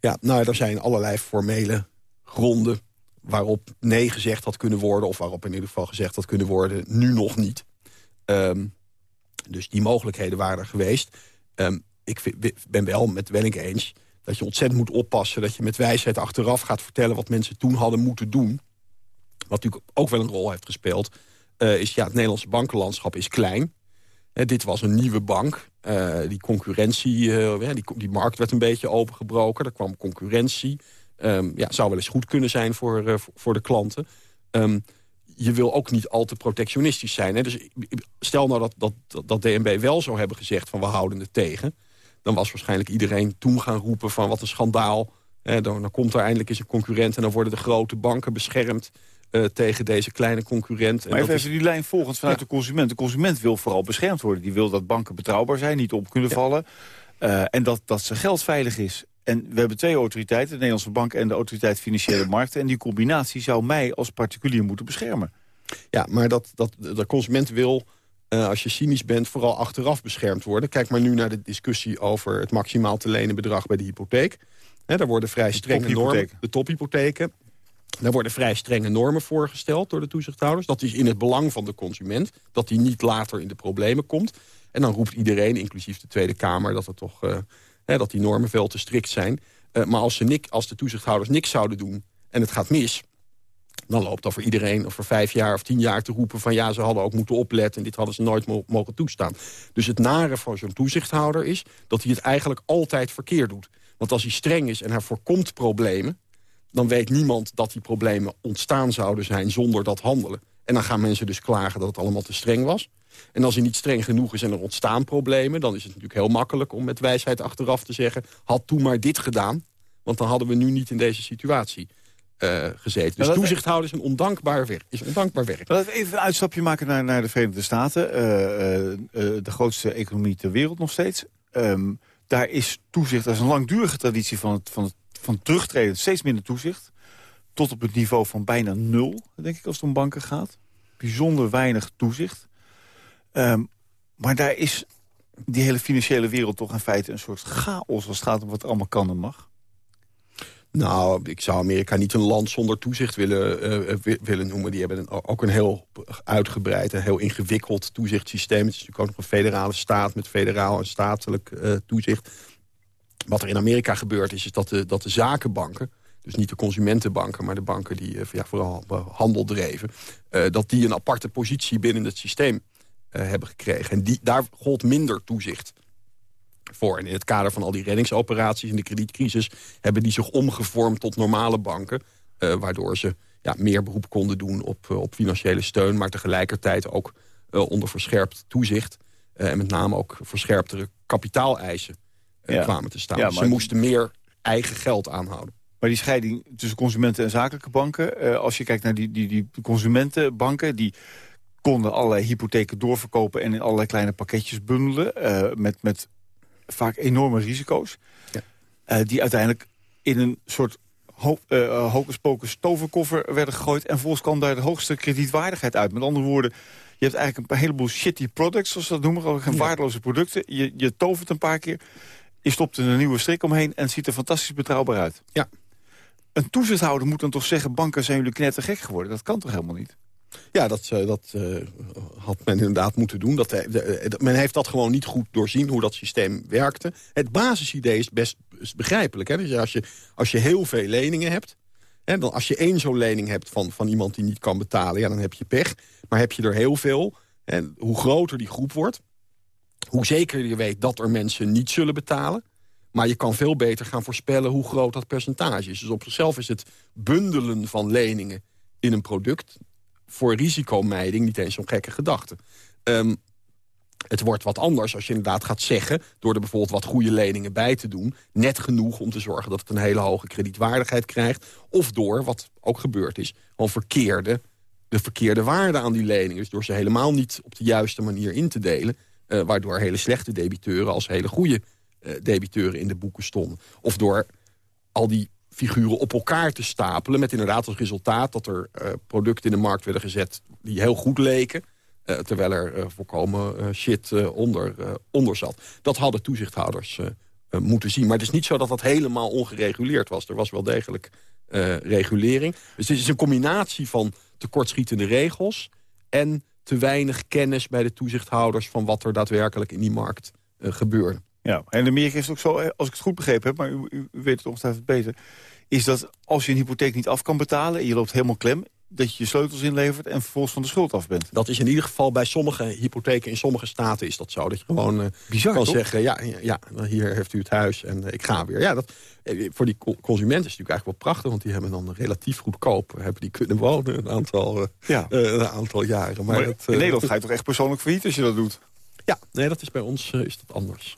Ja, nou, er zijn allerlei formele gronden waarop nee gezegd had kunnen worden... of waarop in ieder geval gezegd had kunnen worden, nu nog niet. Um, dus die mogelijkheden waren er geweest. Um, ik ben wel met Welling eens dat je ontzettend moet oppassen... dat je met wijsheid achteraf gaat vertellen wat mensen toen hadden moeten doen. Wat natuurlijk ook wel een rol heeft gespeeld... Uh, is ja, het Nederlandse bankenlandschap is klein. Dit was een nieuwe bank. Uh, die concurrentie, die, die, markt werd een beetje opengebroken. Er kwam concurrentie. Um, ja, zou wel eens goed kunnen zijn voor, voor de klanten. Um, je wil ook niet al te protectionistisch zijn. Hè? Dus stel nou dat, dat, dat DNB wel zou hebben gezegd van we houden het tegen... dan was waarschijnlijk iedereen toen gaan roepen van wat een schandaal. Hè? Dan, dan, komt er eindelijk eens een concurrent... en dan worden de grote banken beschermd uh, tegen deze kleine concurrent. Maar even, even die lijn volgens vanuit de consument. De consument wil vooral beschermd worden. Die wil dat banken betrouwbaar zijn, niet op kunnen vallen. Uh, en dat, dat zijn geld veilig is. En we hebben twee autoriteiten, de Nederlandse Bank en de Autoriteit Financiële Markten. En die combinatie zou mij als particulier moeten beschermen. Ja, maar dat, dat de consument wil, uh, als je cynisch bent, vooral achteraf beschermd worden. Kijk maar nu naar de discussie over het maximaal te lenen bedrag bij de hypotheek. He, daar worden vrij strenge normen, de tophypotheken. Daar worden vrij strenge normen voorgesteld door de toezichthouders. Dat is in het belang van de consument, dat hij niet later in de problemen komt. En dan roept iedereen, inclusief de Tweede Kamer, dat er toch... Uh, dat die normen veel te strikt zijn. Uh, maar als, ze nik, als de toezichthouders niks zouden doen en het gaat mis... dan loopt dat voor iedereen of voor vijf jaar of tien jaar te roepen... van ja, ze hadden ook moeten opletten en dit hadden ze nooit mo mogen toestaan. Dus het nare voor zo'n toezichthouder is dat hij het eigenlijk altijd verkeerd doet. Want als hij streng is en hij voorkomt problemen... dan weet niemand dat die problemen ontstaan zouden zijn zonder dat handelen. En dan gaan mensen dus klagen dat het allemaal te streng was. En als hij niet streng genoeg is en er ontstaan problemen... dan is het natuurlijk heel makkelijk om met wijsheid achteraf te zeggen... had toen maar dit gedaan, want dan hadden we nu niet in deze situatie uh, gezeten. Dus toezichthouder is een ondankbaar werk. Is ondankbaar werk. Laten we even een uitstapje maken naar, naar de Verenigde Staten. Uh, uh, de grootste economie ter wereld nog steeds. Um, daar is toezicht, dat is een langdurige traditie van het, van het van terugtreden. Steeds minder toezicht. Tot op het niveau van bijna nul, denk ik, als het om banken gaat. Bijzonder weinig toezicht. Um, maar daar is die hele financiële wereld toch in feite een soort chaos... als het gaat om wat allemaal kan en mag. Nou, ik zou Amerika niet een land zonder toezicht willen, uh, willen noemen. Die hebben een, ook een heel uitgebreid en heel ingewikkeld toezichtssysteem. Het is natuurlijk ook nog een federale staat met federaal en statelijk uh, toezicht. Wat er in Amerika gebeurt is, is dat, de, dat de zakenbanken... dus niet de consumentenbanken, maar de banken die vooral handel dreven... dat die een aparte positie binnen het systeem hebben gekregen. En die, daar gold minder toezicht voor. En in het kader van al die reddingsoperaties en de kredietcrisis... hebben die zich omgevormd tot normale banken... Uh, waardoor ze ja, meer beroep konden doen op, uh, op financiële steun... maar tegelijkertijd ook onder verscherpt toezicht... en met name ook verscherptere kapitaaleisen ja. kwamen te staan. Ja, ze moesten meer eigen geld aanhouden. Maar die scheiding tussen consumenten en zakelijke banken... als je kijkt naar die, die, die consumentenbanken... die konden allerlei hypotheken doorverkopen... en in allerlei kleine pakketjes bundelen... Uh, met, met vaak enorme risico's. Ja. Uh, die uiteindelijk in een soort ho uh, hocus toverkoffer werden gegooid... en volgens kwam daar de hoogste kredietwaardigheid uit. Met andere woorden, je hebt eigenlijk een heleboel shitty products... zoals ze dat noemen, geen ja. waardeloze producten. Je, je tovert een paar keer, je stopt er een nieuwe strik omheen... en het ziet er fantastisch betrouwbaar uit. Ja. een toezichthouder moet dan toch zeggen... banken zijn jullie knettergek geworden. Dat kan toch helemaal niet? Ja, dat, uh, dat uh, had men inderdaad moeten doen. Dat, de, men heeft dat gewoon niet goed doorzien, hoe dat systeem werkte. Het basisidee is best begrijpelijk. Hè? Dus als je, als je heel veel leningen hebt... Hè, dan als je één zo'n lening hebt van, van iemand die niet kan betalen... Ja, dan heb je pech. Maar heb je er heel veel... En hoe groter die groep wordt... hoe zeker je weet dat er mensen niet zullen betalen... Maar je kan veel beter gaan voorspellen hoe groot dat percentage is. Dus op zichzelf is het bundelen van leningen in een product... voor risicomijding niet eens zo'n gekke gedachte. Um, het wordt wat anders als je inderdaad gaat zeggen... door er bijvoorbeeld wat goede leningen bij te doen... net genoeg om te zorgen dat het een hele hoge kredietwaardigheid krijgt... of door, wat ook gebeurd is, gewoon verkeerde, de verkeerde waarde aan die leningen. Dus door ze helemaal niet op de juiste manier in te delen... Uh, waardoor hele slechte debiteuren als hele goede uh, debiteuren in de boeken stonden. Of door al die figuren op elkaar te stapelen... met inderdaad als resultaat dat er uh, producten in de markt werden gezet... die heel goed leken uh, terwijl er volkomen uh, shit onder, onder zat. Dat hadden toezichthouders moeten zien. Maar het is niet zo dat dat helemaal ongereguleerd was. Er was wel degelijk regulering. Dus het is een combinatie van tekortschietende regels... en te weinig kennis bij de toezichthouders... van wat er daadwerkelijk in die markt gebeurde. Ja, en Amerika is ook zo, als ik het goed begrepen heb... maar u, u weet het ongetwijfeld beter... is dat als je een hypotheek niet af kan betalen... en je loopt helemaal klem dat je je sleutels inlevert en vervolgens van de schuld af bent. Dat is in ieder geval bij sommige hypotheken in sommige staten is dat zo. Dat je gewoon uh, Bizar, kan toch? zeggen, ja, ja, hier heeft u het huis en uh, ik ga weer. Ja, dat, uh, voor die consument is het natuurlijk eigenlijk wel prachtig... want die hebben dan relatief goedkoop hebben die kunnen wonen een aantal, ja. een aantal jaren. Maar, maar het, in Nederland ga je toch echt persoonlijk failliet als je dat doet? Ja, nee, dat is bij ons is dat anders.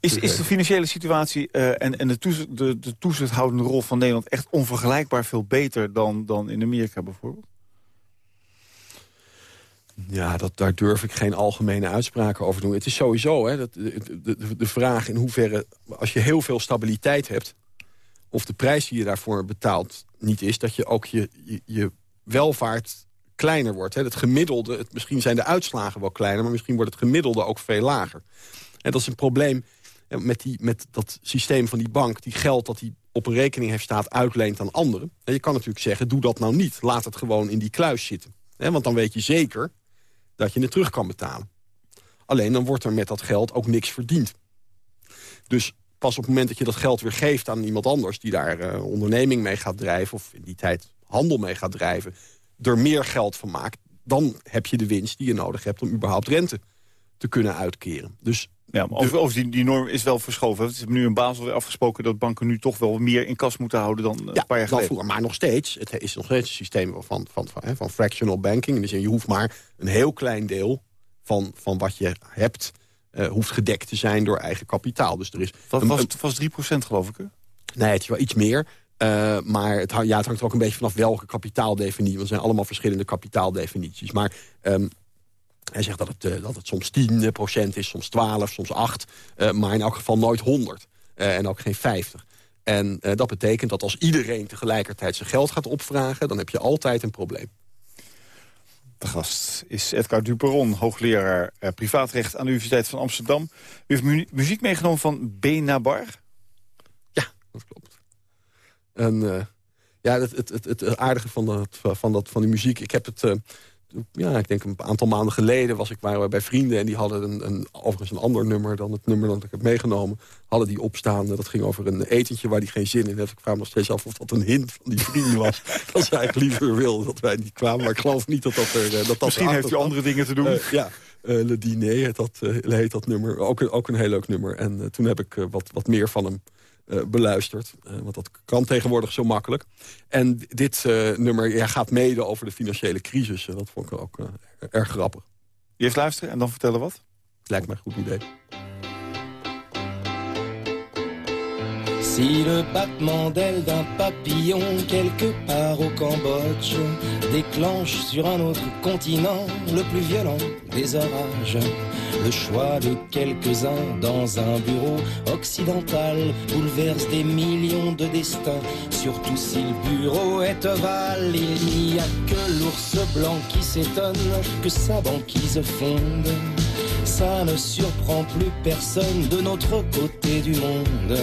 Is, is de financiële situatie uh, en, en de, toezicht, de, de toezichthoudende rol van Nederland... echt onvergelijkbaar veel beter dan, dan in Amerika bijvoorbeeld? Ja, dat, daar durf ik geen algemene uitspraken over te doen. Het is sowieso hè, dat, de, de, de vraag in hoeverre... als je heel veel stabiliteit hebt... of de prijs die je daarvoor betaalt niet is... dat je ook je, je, je welvaart kleiner wordt. Hè. Het gemiddelde, het, misschien zijn de uitslagen wel kleiner... maar misschien wordt het gemiddelde ook veel lager. En dat is een probleem met, die, met dat systeem van die bank... die geld dat die op een rekening heeft staat uitleent aan anderen. En je kan natuurlijk zeggen, doe dat nou niet. Laat het gewoon in die kluis zitten. Hè, want dan weet je zeker dat je het terug kan betalen. Alleen dan wordt er met dat geld ook niks verdiend. Dus pas op het moment dat je dat geld weer geeft aan iemand anders... die daar uh, onderneming mee gaat drijven... of in die tijd handel mee gaat drijven... er meer geld van maakt... dan heb je de winst die je nodig hebt om überhaupt rente te kunnen uitkeren. Dus ja, maar over, over die, die, norm is wel verschoven. Het is nu in Basel weer afgesproken dat banken nu toch wel meer in kas moeten houden dan ja, een paar jaar geleden. Vroeger, maar nog steeds, het is nog steeds een systeem van, van, van, van fractional banking. Dus je hoeft maar een heel klein deel van, van wat je hebt... Uh, hoeft gedekt te zijn door eigen kapitaal. Dus er is wat was, was 3% geloof ik, hè? Nee, het is wel iets meer. Uh, maar het, ja, het hangt er ook een beetje vanaf welke kapitaaldefinitie. Want er zijn allemaal verschillende kapitaaldefinities. Maar um, hij zegt dat het, uh, dat het soms 10% is, soms 12, soms 8. Uh, maar in elk geval nooit 100. Uh, en ook geen 50. En dat betekent dat als iedereen tegelijkertijd zijn geld gaat opvragen... dan heb je altijd een probleem. De gast is Edgar Duperon, hoogleraar privaatrecht... aan de Universiteit van Amsterdam. U heeft mu muziek meegenomen van Benabar? Ja, dat klopt. En ja, het, het, het, het, aardige van, dat, van, dat, van die muziek... ik heb het ja, ik denk een aantal maanden geleden was ik, waren we bij vrienden... en die hadden een, een, overigens een ander nummer dan het nummer dat ik heb meegenomen. Hadden die opstaan. Dat ging over een etentje waar die geen zin in had. Ik vraag me nog steeds af of dat een hint van die vrienden was. dat ze eigenlijk liever wil dat wij niet kwamen. Maar ik geloof niet dat dat er... Dat dat Misschien heeft u andere dingen te doen. Uh, ja, uh, Le Diner heet dat, uh, heet dat nummer. Ook, een, ook een heel leuk nummer. En toen heb ik wat, wat meer van hem uh, beluisterd. Uh, want dat kan tegenwoordig zo makkelijk. En dit uh, nummer ja, gaat mede over de financiële crisis. En dat vond ik ook erg grappig. Eerst luisteren en dan vertellen wat? Lijkt mij een goed idee. Si le battement d'aile d'un papillon quelque part au Cambodge déclenche sur un autre continent le plus violent des orages, le choix de quelques-uns dans un bureau occidental bouleverse des millions de destins, surtout si le bureau est ovale. Il n'y a que l'ours blanc qui s'étonne que sa banquise fonde Ça ne surprend plus personne de notre côté du monde.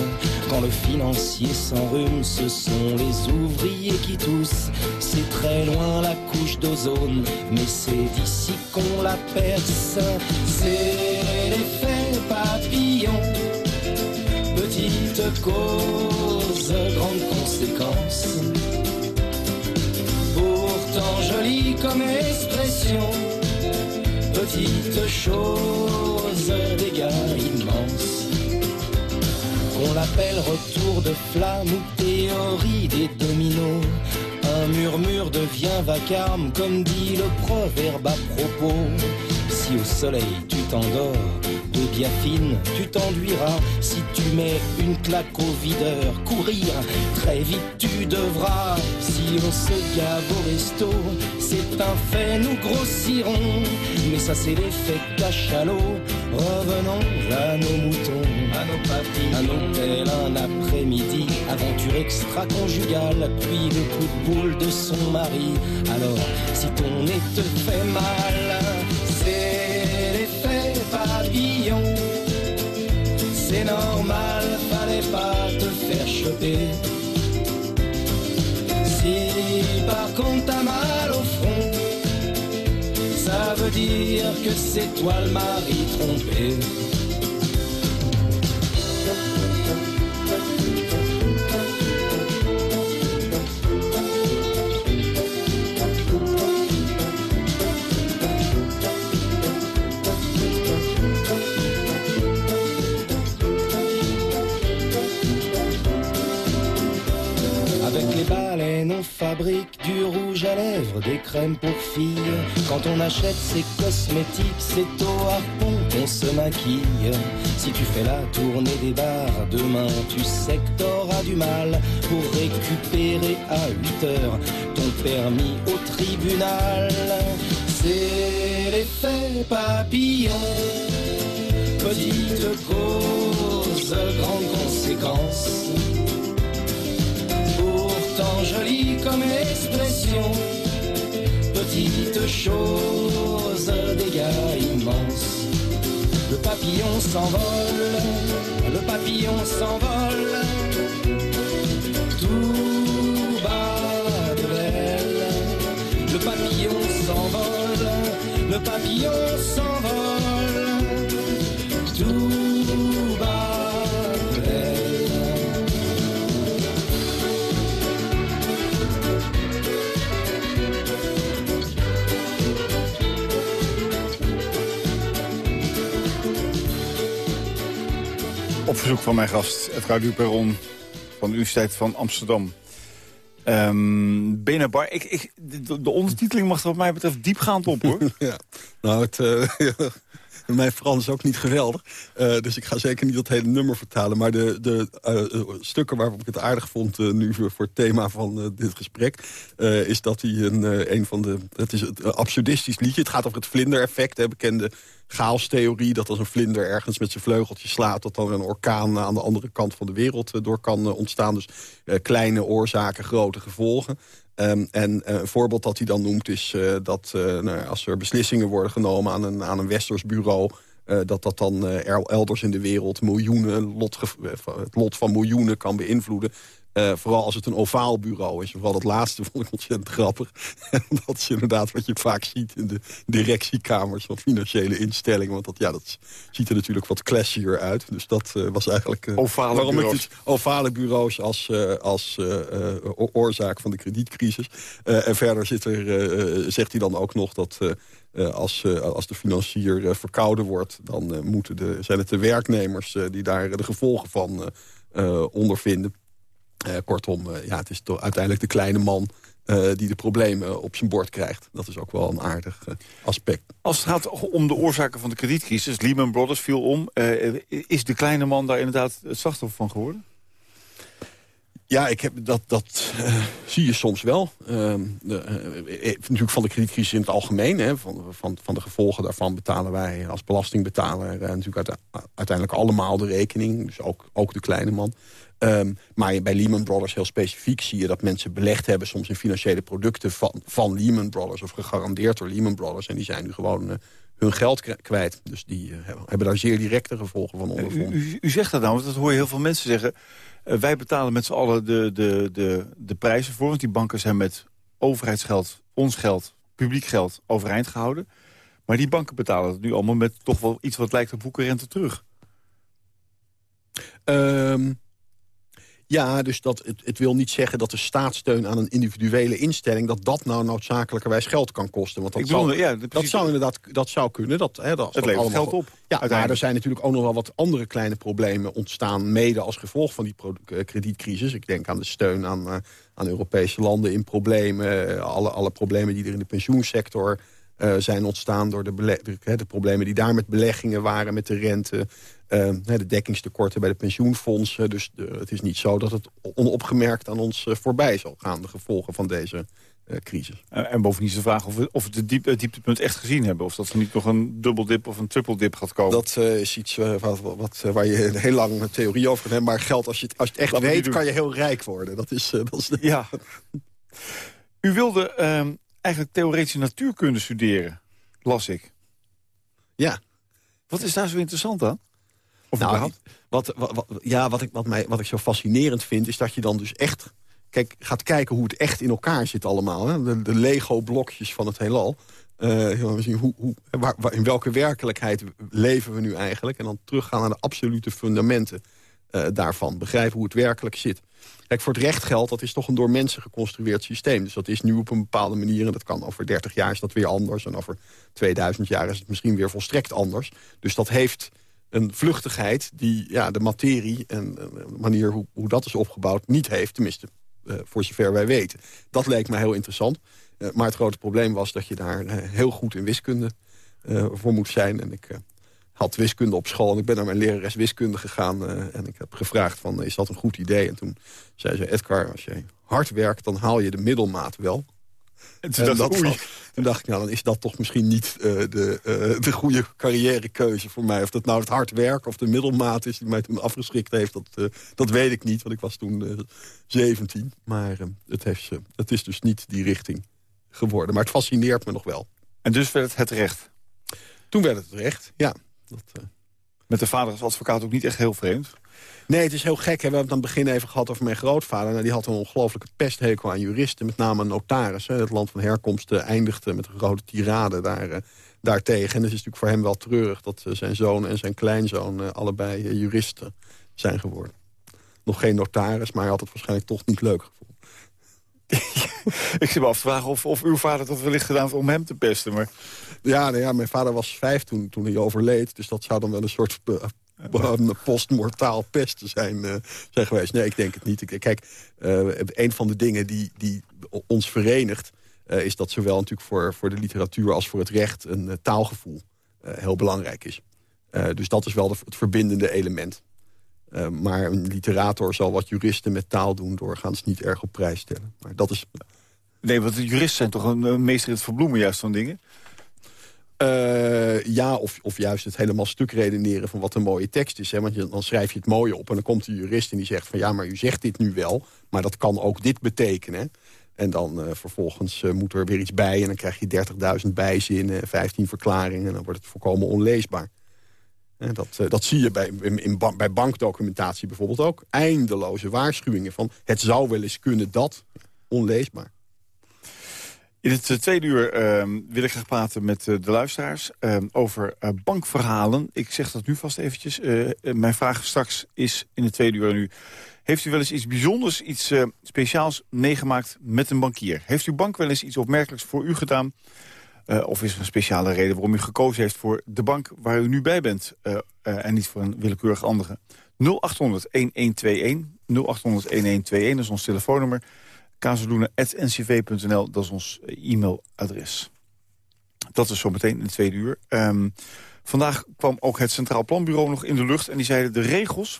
Quand le financier s'enrhume, ce sont les ouvriers qui toussent. C'est très loin la couche d'ozone, mais c'est d'ici qu'on la perce. C'est l'effet papillon. Petite cause, grande conséquence. Pourtant jolie comme expression petite chose, dégâts immenses. Qu'on l'appelle retour de flamme ou théorie des dominos. Un murmure devient vacarme, comme dit le proverbe à propos. Si au soleil tu t'endors, de biafine tu t'enduiras. Si tu mets une claque au videur, courir, très vite tu devras. Si on se gave au resto, c'est un fait, nous grossirons. Mais ça c'est l'effet cachalot. Revenons à nos moutons, à nos papilles, un hôtel, un après-midi, aventure extra-conjugale, puis le coup de boule de son mari. Alors, si ton nez te fait mal, que c'est toi le mari trompé. Avec les baleines, on fabrique du à lèvres, des crèmes pour filles. Quand on achète ses cosmétiques, c'est au harpon qu'on se maquille. Si tu fais la tournée des bars, demain tu sais que t'auras du mal pour récupérer à 8 heures ton permis au tribunal. C'est l'effet papillon, petite cause, grande conséquence. Jolie comme expression, petite chose, dégâts immenses. Le papillon s'envole, le papillon s'envole, tout bas de l'aile. Le papillon s'envole, le papillon s'envole, Van mijn gast, het Radio Perron van de Universiteit van Amsterdam. Benabar, ik, ik, de, de ondertiteling mag wat mij betreft diepgaand op, hoor. Ja, nou, het, eh, mijn Frans is ook niet geweldig. Eh, dus ik ga zeker niet dat hele nummer vertalen. Maar de, de eh, eh, stukken waarop ik het aardig vond nu voor, het thema van dit gesprek... is dat hij een, een van de... Het is een absurdistisch liedje. Het gaat over het vlindereffect, hè, bekende chaostheorie... dat als een vlinder ergens met zijn vleugeltjes slaat... dat dan een orkaan aan de andere kant van de wereld door kan ontstaan. Dus kleine oorzaken, grote gevolgen. Ehm, en eh, een voorbeeld dat hij dan noemt is eh, dat eh, nou, als er beslissingen worden genomen aan een, aan een westers bureau... eh, dat dat dan eh, er- elders in de wereld miljoenen lotge- eh, het lot van miljoenen kan beïnvloeden. Vooral als het een ovaal bureau is. Vooral dat laatste vond ik ontzettend grappig. Dat is inderdaad wat je vaak ziet in de directiekamers van financiële instellingen. Want dat, ja, dat ziet er natuurlijk wat classier uit. Dus dat was eigenlijk... eh, Ovale waarom bureaus. ik dus ovale bureaus als, als oorzaak van de kredietcrisis. En verder zit er, zegt hij dan ook nog dat... eh, als, eh, als de financier eh, verkouden wordt... dan moeten de, zijn het de werknemers die daar de gevolgen van ondervinden. Kortom, ja, het is toch uiteindelijk de kleine man... die de problemen op zijn bord krijgt. Dat is ook wel een aardig aspect. Als het gaat om de oorzaken van de kredietcrisis... Lehman Brothers viel om. is de kleine man daar inderdaad het slachtoffer van geworden? Ja, ik heb, dat, dat uh, zie je soms wel. Uh, de, uh, natuurlijk van de kredietcrisis in het algemeen. Hè, van, van, van de gevolgen daarvan betalen wij als belastingbetaler... natuurlijk uiteindelijk allemaal de rekening. Dus ook, ook de kleine man. Um, maar bij Lehman Brothers heel specifiek zie je dat mensen belegd hebben... soms in financiële producten van, van Lehman Brothers... of gegarandeerd door Lehman Brothers. En die zijn nu gewoon hun geld kwijt. Dus die hebben daar zeer directe gevolgen van ondervonden. U, u, u, zegt dat nou, want dat hoor je heel veel mensen zeggen... Uh, wij betalen met z'n allen de, de, de, de prijzen voor. Want die banken zijn met overheidsgeld, ons geld, publiek geld overeind gehouden. Maar die banken betalen het nu allemaal met toch wel iets wat lijkt op boekenrente terug. Um, ja, dus dat, het, het, wil niet zeggen dat de staatssteun aan een individuele instelling... dat dat nou noodzakelijkerwijs geld kan kosten. Want dat, zou, ja, dat zou inderdaad dat zou kunnen. Dat, hè, dat, het levert geld op. Ja, maar er zijn natuurlijk ook nog wel wat andere kleine problemen ontstaan... mede als gevolg van die eh, kredietcrisis. Ik denk aan de steun aan, uh, aan Europese landen in problemen. Uh, alle, alle problemen die er in de pensioensector uh, zijn ontstaan... door de, de, de, problemen die daar met beleggingen waren, met de rente... Uh, de dekkingstekorten bij de pensioenfondsen. Dus de, het is niet zo dat het onopgemerkt aan ons uh, voorbij zal gaan... de gevolgen van deze uh, crisis. en bovendien is de vraag of we, of we het, diep, het dieptepunt echt gezien hebben. Of dat er niet nog een dubbeldip of een trippeldip gaat komen. Dat is iets wat, wat, waar je een heel lang theorie over kunt hebben. Maar geld, als je het, als je het echt weet, kan je heel rijk worden. Dat is, dat is de... Ja. U wilde ehm, eigenlijk theoretische natuurkunde studeren, las ik. Ja. Wat is daar zo interessant aan? Of nou, wat, wat, wat, ja, wat ik, wat, mij, wat ik zo fascinerend vind, is dat je dan dus echt kijk, gaat kijken hoe het echt in elkaar zit allemaal. Hè? De, de Lego-blokjes van het heelal. Uh, zien hoe, hoe, waar, waar, in welke werkelijkheid leven we nu eigenlijk? En dan teruggaan naar de absolute fundamenten uh, daarvan. Begrijpen hoe het werkelijk zit. Kijk, voor het recht geldt, dat is toch een door mensen geconstrueerd systeem. Dus dat is nu op een bepaalde manier. En dat kan over 30 jaar is dat weer anders. En over 2000 jaar is het misschien weer volstrekt anders. Dus dat heeft een vluchtigheid die ja, de materie en de manier hoe, hoe dat is opgebouwd niet heeft. Tenminste, uh, voor zover wij weten. Dat leek me heel interessant. Uh, maar het grote probleem was dat je daar uh, heel goed in wiskunde voor moet zijn. En ik had wiskunde op school en ik ben naar mijn lerares wiskunde gegaan. en ik heb gevraagd van, is dat een goed idee? En toen zei ze, Edgar, als je hard werkt, dan haal je de middelmaat wel. En toen, dacht, ik, toen dacht ik, nou, dan is dat toch misschien niet uh, de, uh, de goede carrièrekeuze voor mij. Of dat nou het hard werk of de middelmaat is die mij toen afgeschrikt heeft, dat, uh, dat weet ik niet. Want ik was toen 17. Maar het, heeft, het is dus niet die richting geworden. Maar het fascineert me nog wel. En dus werd het het recht? Toen werd het het recht, ja. Dat, Met de vader als advocaat ook niet echt heel vreemd? Nee, het is heel gek. Hè. We hebben het aan het begin even gehad over mijn grootvader. Nou, die had een ongelofelijke pesthekel aan juristen. Met name notarissen. Het land van herkomst eindigde met een grote tirade daar, uh, daartegen. En het is natuurlijk voor hem wel treurig... dat uh, zijn zoon en zijn kleinzoon allebei juristen zijn geworden. Nog geen notaris, maar hij had het waarschijnlijk toch niet leuk gevonden. ik zit me af te vragen of, of uw vader dat wellicht gedaan heeft om hem te pesten. Maar... Ja, nou ja, mijn vader was vijf toen, toen hij overleed. Dus dat zou dan wel een soort postmortaal pest zijn, uh, zijn geweest. Nee, ik denk het niet. Kijk, uh, een van de dingen die, die ons verenigt... Is dat zowel natuurlijk voor, voor de literatuur als voor het recht... een taalgevoel heel belangrijk is. dus dat is wel het verbindende element. maar een literator zal wat juristen met taal doen... doorgaans niet erg op prijs stellen. Maar dat is... Nee, want juristen zijn toch een meester in het verbloemen juist van dingen? Uh, ja, of, of juist het helemaal stuk redeneren van wat een mooie tekst is. Hè? Want je, dan schrijf je het mooie op en dan komt de jurist en die zegt van... ja, maar u zegt dit nu wel, maar dat kan ook dit betekenen. En dan uh, vervolgens uh, moet er weer iets bij en dan krijg je 30.000 bijzinnen, 15 verklaringen... en dan wordt het volkomen onleesbaar. Dat, dat zie je bij, in bij bankdocumentatie bijvoorbeeld ook. Eindeloze waarschuwingen van het zou wel eens kunnen dat, onleesbaar. In het eh, tweede uur uh, wil ik graag praten met uh, de luisteraars uh, over bankverhalen. Ik zeg dat nu vast eventjes. mijn vraag straks is in het tweede uur nu... Heeft u wel eens iets bijzonders, iets speciaals meegemaakt met een bankier? Heeft uw bank wel eens iets opmerkelijks voor u gedaan? of is er een speciale reden waarom u gekozen heeft voor de bank waar u nu bij bent... en niet voor een willekeurig andere? 0800-1121, 0800-1121, dat is ons telefoonnummer kazeluna.ncv.nl, dat is ons eh, e-mailadres. Dat is zometeen in de tweede uur. Um, vandaag kwam ook het Centraal Planbureau nog in de lucht... en die zeiden de regels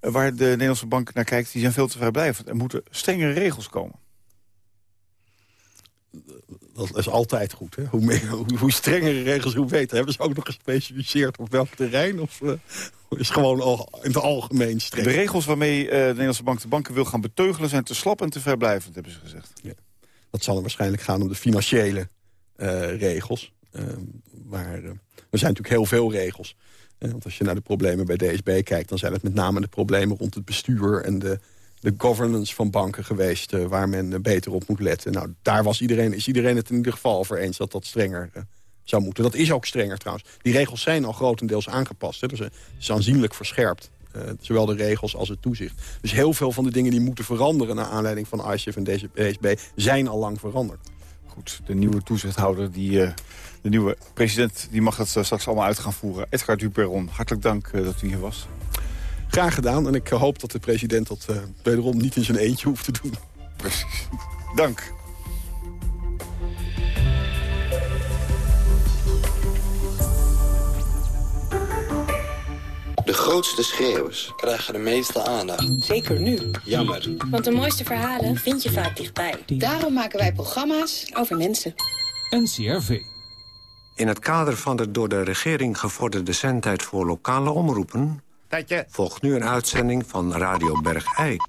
eh, waar de Nederlandse bank naar kijkt... die zijn veel te vrijblijvend. Er moeten strengere regels komen. Dat is altijd goed. Hè? Hoe, meer, hoe, hoe strengere regels, hoe beter. Hebben ze ook nog gespecialiseerd op welk terrein? Of uh, is gewoon al, in het algemeen streng? De regels waarmee uh, de Nederlandse bank de banken wil gaan beteugelen... zijn te slap en te vrijblijvend, hebben ze gezegd. Ja. Dat zal er waarschijnlijk gaan om de financiële uh, regels. maar er zijn natuurlijk heel veel regels. want als je naar de problemen bij DSB kijkt... dan zijn het met name de problemen rond het bestuur... en de de governance van banken geweest... Uh, waar men uh, beter op moet letten. Nou, daar was iedereen, is iedereen het in ieder geval over eens dat dat strenger uh, zou moeten. Dat is ook strenger trouwens. Die regels zijn al grotendeels aangepast. Hè. Dus is aanzienlijk verscherpt. zowel de regels als het toezicht. Dus heel veel van de dingen die moeten veranderen... naar aanleiding van ICF en DSB zijn al lang veranderd. Goed, de nieuwe toezichthouder, die, de nieuwe president... die mag dat straks allemaal uit gaan voeren. Edgar Duperron, hartelijk dank dat u hier was. Graag gedaan. En ik hoop dat de president dat uh, wederom niet in zijn eentje hoeft te doen. Precies. Dank. De grootste schreeuwers krijgen de meeste aandacht. Zeker nu. Jammer. Want de mooiste verhalen vind je vaak dichtbij. Daarom maken wij programma's over mensen. NCRV. In het kader van de door de regering gevorderde zendtijd voor lokale omroepen... Tijdje. Volgt nu een uitzending van Radio Bergijk.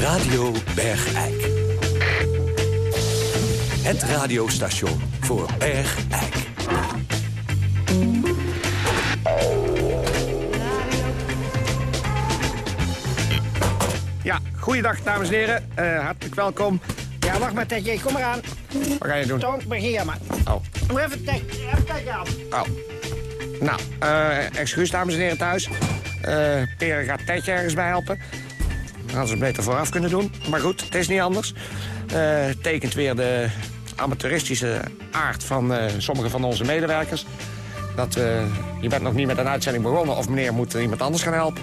Radio Bergijk. Het radiostation voor Bergijk. Ja, goeiedag dames en heren. Uh, hartelijk welkom. Ja, wacht maar, Tetje, kom eraan. Wat ga je doen? Toon, begin maar. Oh. Doe even aan. Oh. Nou, uh, excuus dames en heren thuis. Uh, Peren gaat Tetje ergens bij helpen. Hadden ze het beter vooraf kunnen doen. Maar goed, het is niet anders. Uh, tekent weer de amateuristische aard van sommige van onze medewerkers. Dat, je bent nog niet met een uitzending begonnen... of meneer moet iemand anders gaan helpen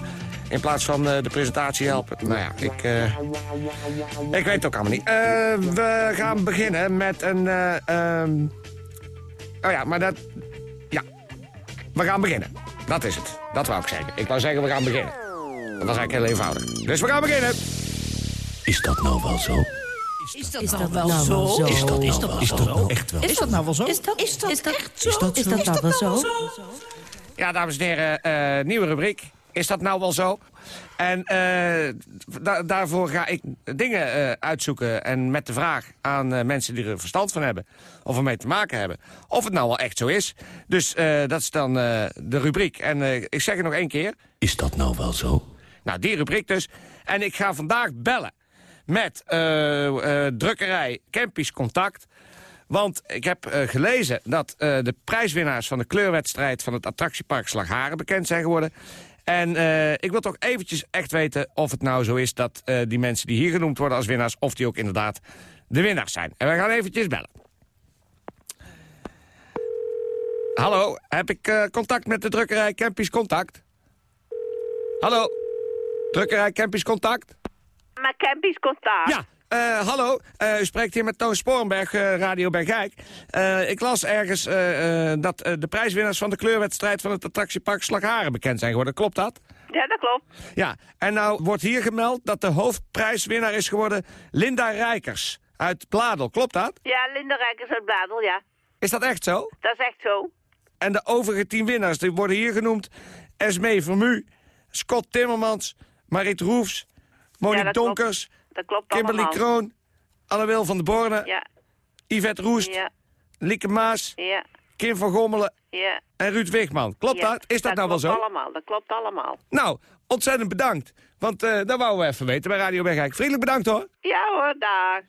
in plaats van uh, de presentatie helpen. Nou ja, ik, uh, ik weet het ook allemaal niet. Uh, we gaan beginnen met een... Um... Oh ja, maar dat... Ja, we gaan beginnen. Dat is het. Dat wou ik zeggen. Ik wou zeggen, we gaan beginnen. Dat was eigenlijk heel eenvoudig. Dus we gaan beginnen. Is dat nou wel zo? Is dat, is dat nou wel zo? Is dat, is dat, is dat nou echt wel Is dat nou wel zo? Is dat, is dat, is dat echt zo? Is dat, is dat nou wel zo? Ja, dames en heren, nieuwe rubriek. Is dat nou wel zo? En da daarvoor ga ik dingen uh, uitzoeken en met de vraag aan uh, mensen die er verstand van hebben... of ermee te maken hebben, of het nou wel echt zo is. Dus dat is dan de rubriek. En ik zeg het nog één keer. Is dat nou wel zo? Nou, die rubriek dus. En ik ga vandaag bellen met drukkerij Campus Contact... Want ik heb uh, gelezen dat de prijswinnaars van de kleurwedstrijd... van het attractiepark Slagharen bekend zijn geworden. En uh, ik wil toch eventjes echt weten of het nou zo is... dat uh, die mensen die hier genoemd worden als winnaars... of die ook inderdaad de winnaars zijn. En we gaan eventjes bellen. Hallo, heb ik uh, contact met de drukkerij Campus Contact? Hallo, drukkerij Campus Contact? Met Campus Contact? Ja, uh, hallo, uh, u spreekt hier met Toon Sporenberg, uh, Radio Bergijk. ik las ergens dat de prijswinnaars van de kleurwedstrijd van het attractiepark Slagharen bekend zijn geworden. Klopt dat? Ja, dat klopt. Ja, en nou wordt hier gemeld dat de hoofdprijswinnaar is geworden Linda Rijkers uit Bladel. Klopt dat? Ja, Linda Rijkers uit Bladel, ja. Is dat echt zo? Dat is echt zo. En de overige tien winnaars die worden hier genoemd Esmee Vermu, Scott Timmermans, Marit Roefs, Monique ja, Donkers... Klopt. Dat klopt Kimberly allemaal. Kroon, Annabel van der Borne, ja. Yvette Roest, ja. Lieke Maas, ja. Kim van Gommelen ja. en Ruud Wigman. Klopt ja. dat? Is dat, dat nou wel zo? allemaal, dat klopt allemaal. Nou, ontzettend bedankt. Want uh, dat wouden we even weten bij Radio Bergijk. Vriendelijk bedankt hoor. Ja hoor, daar.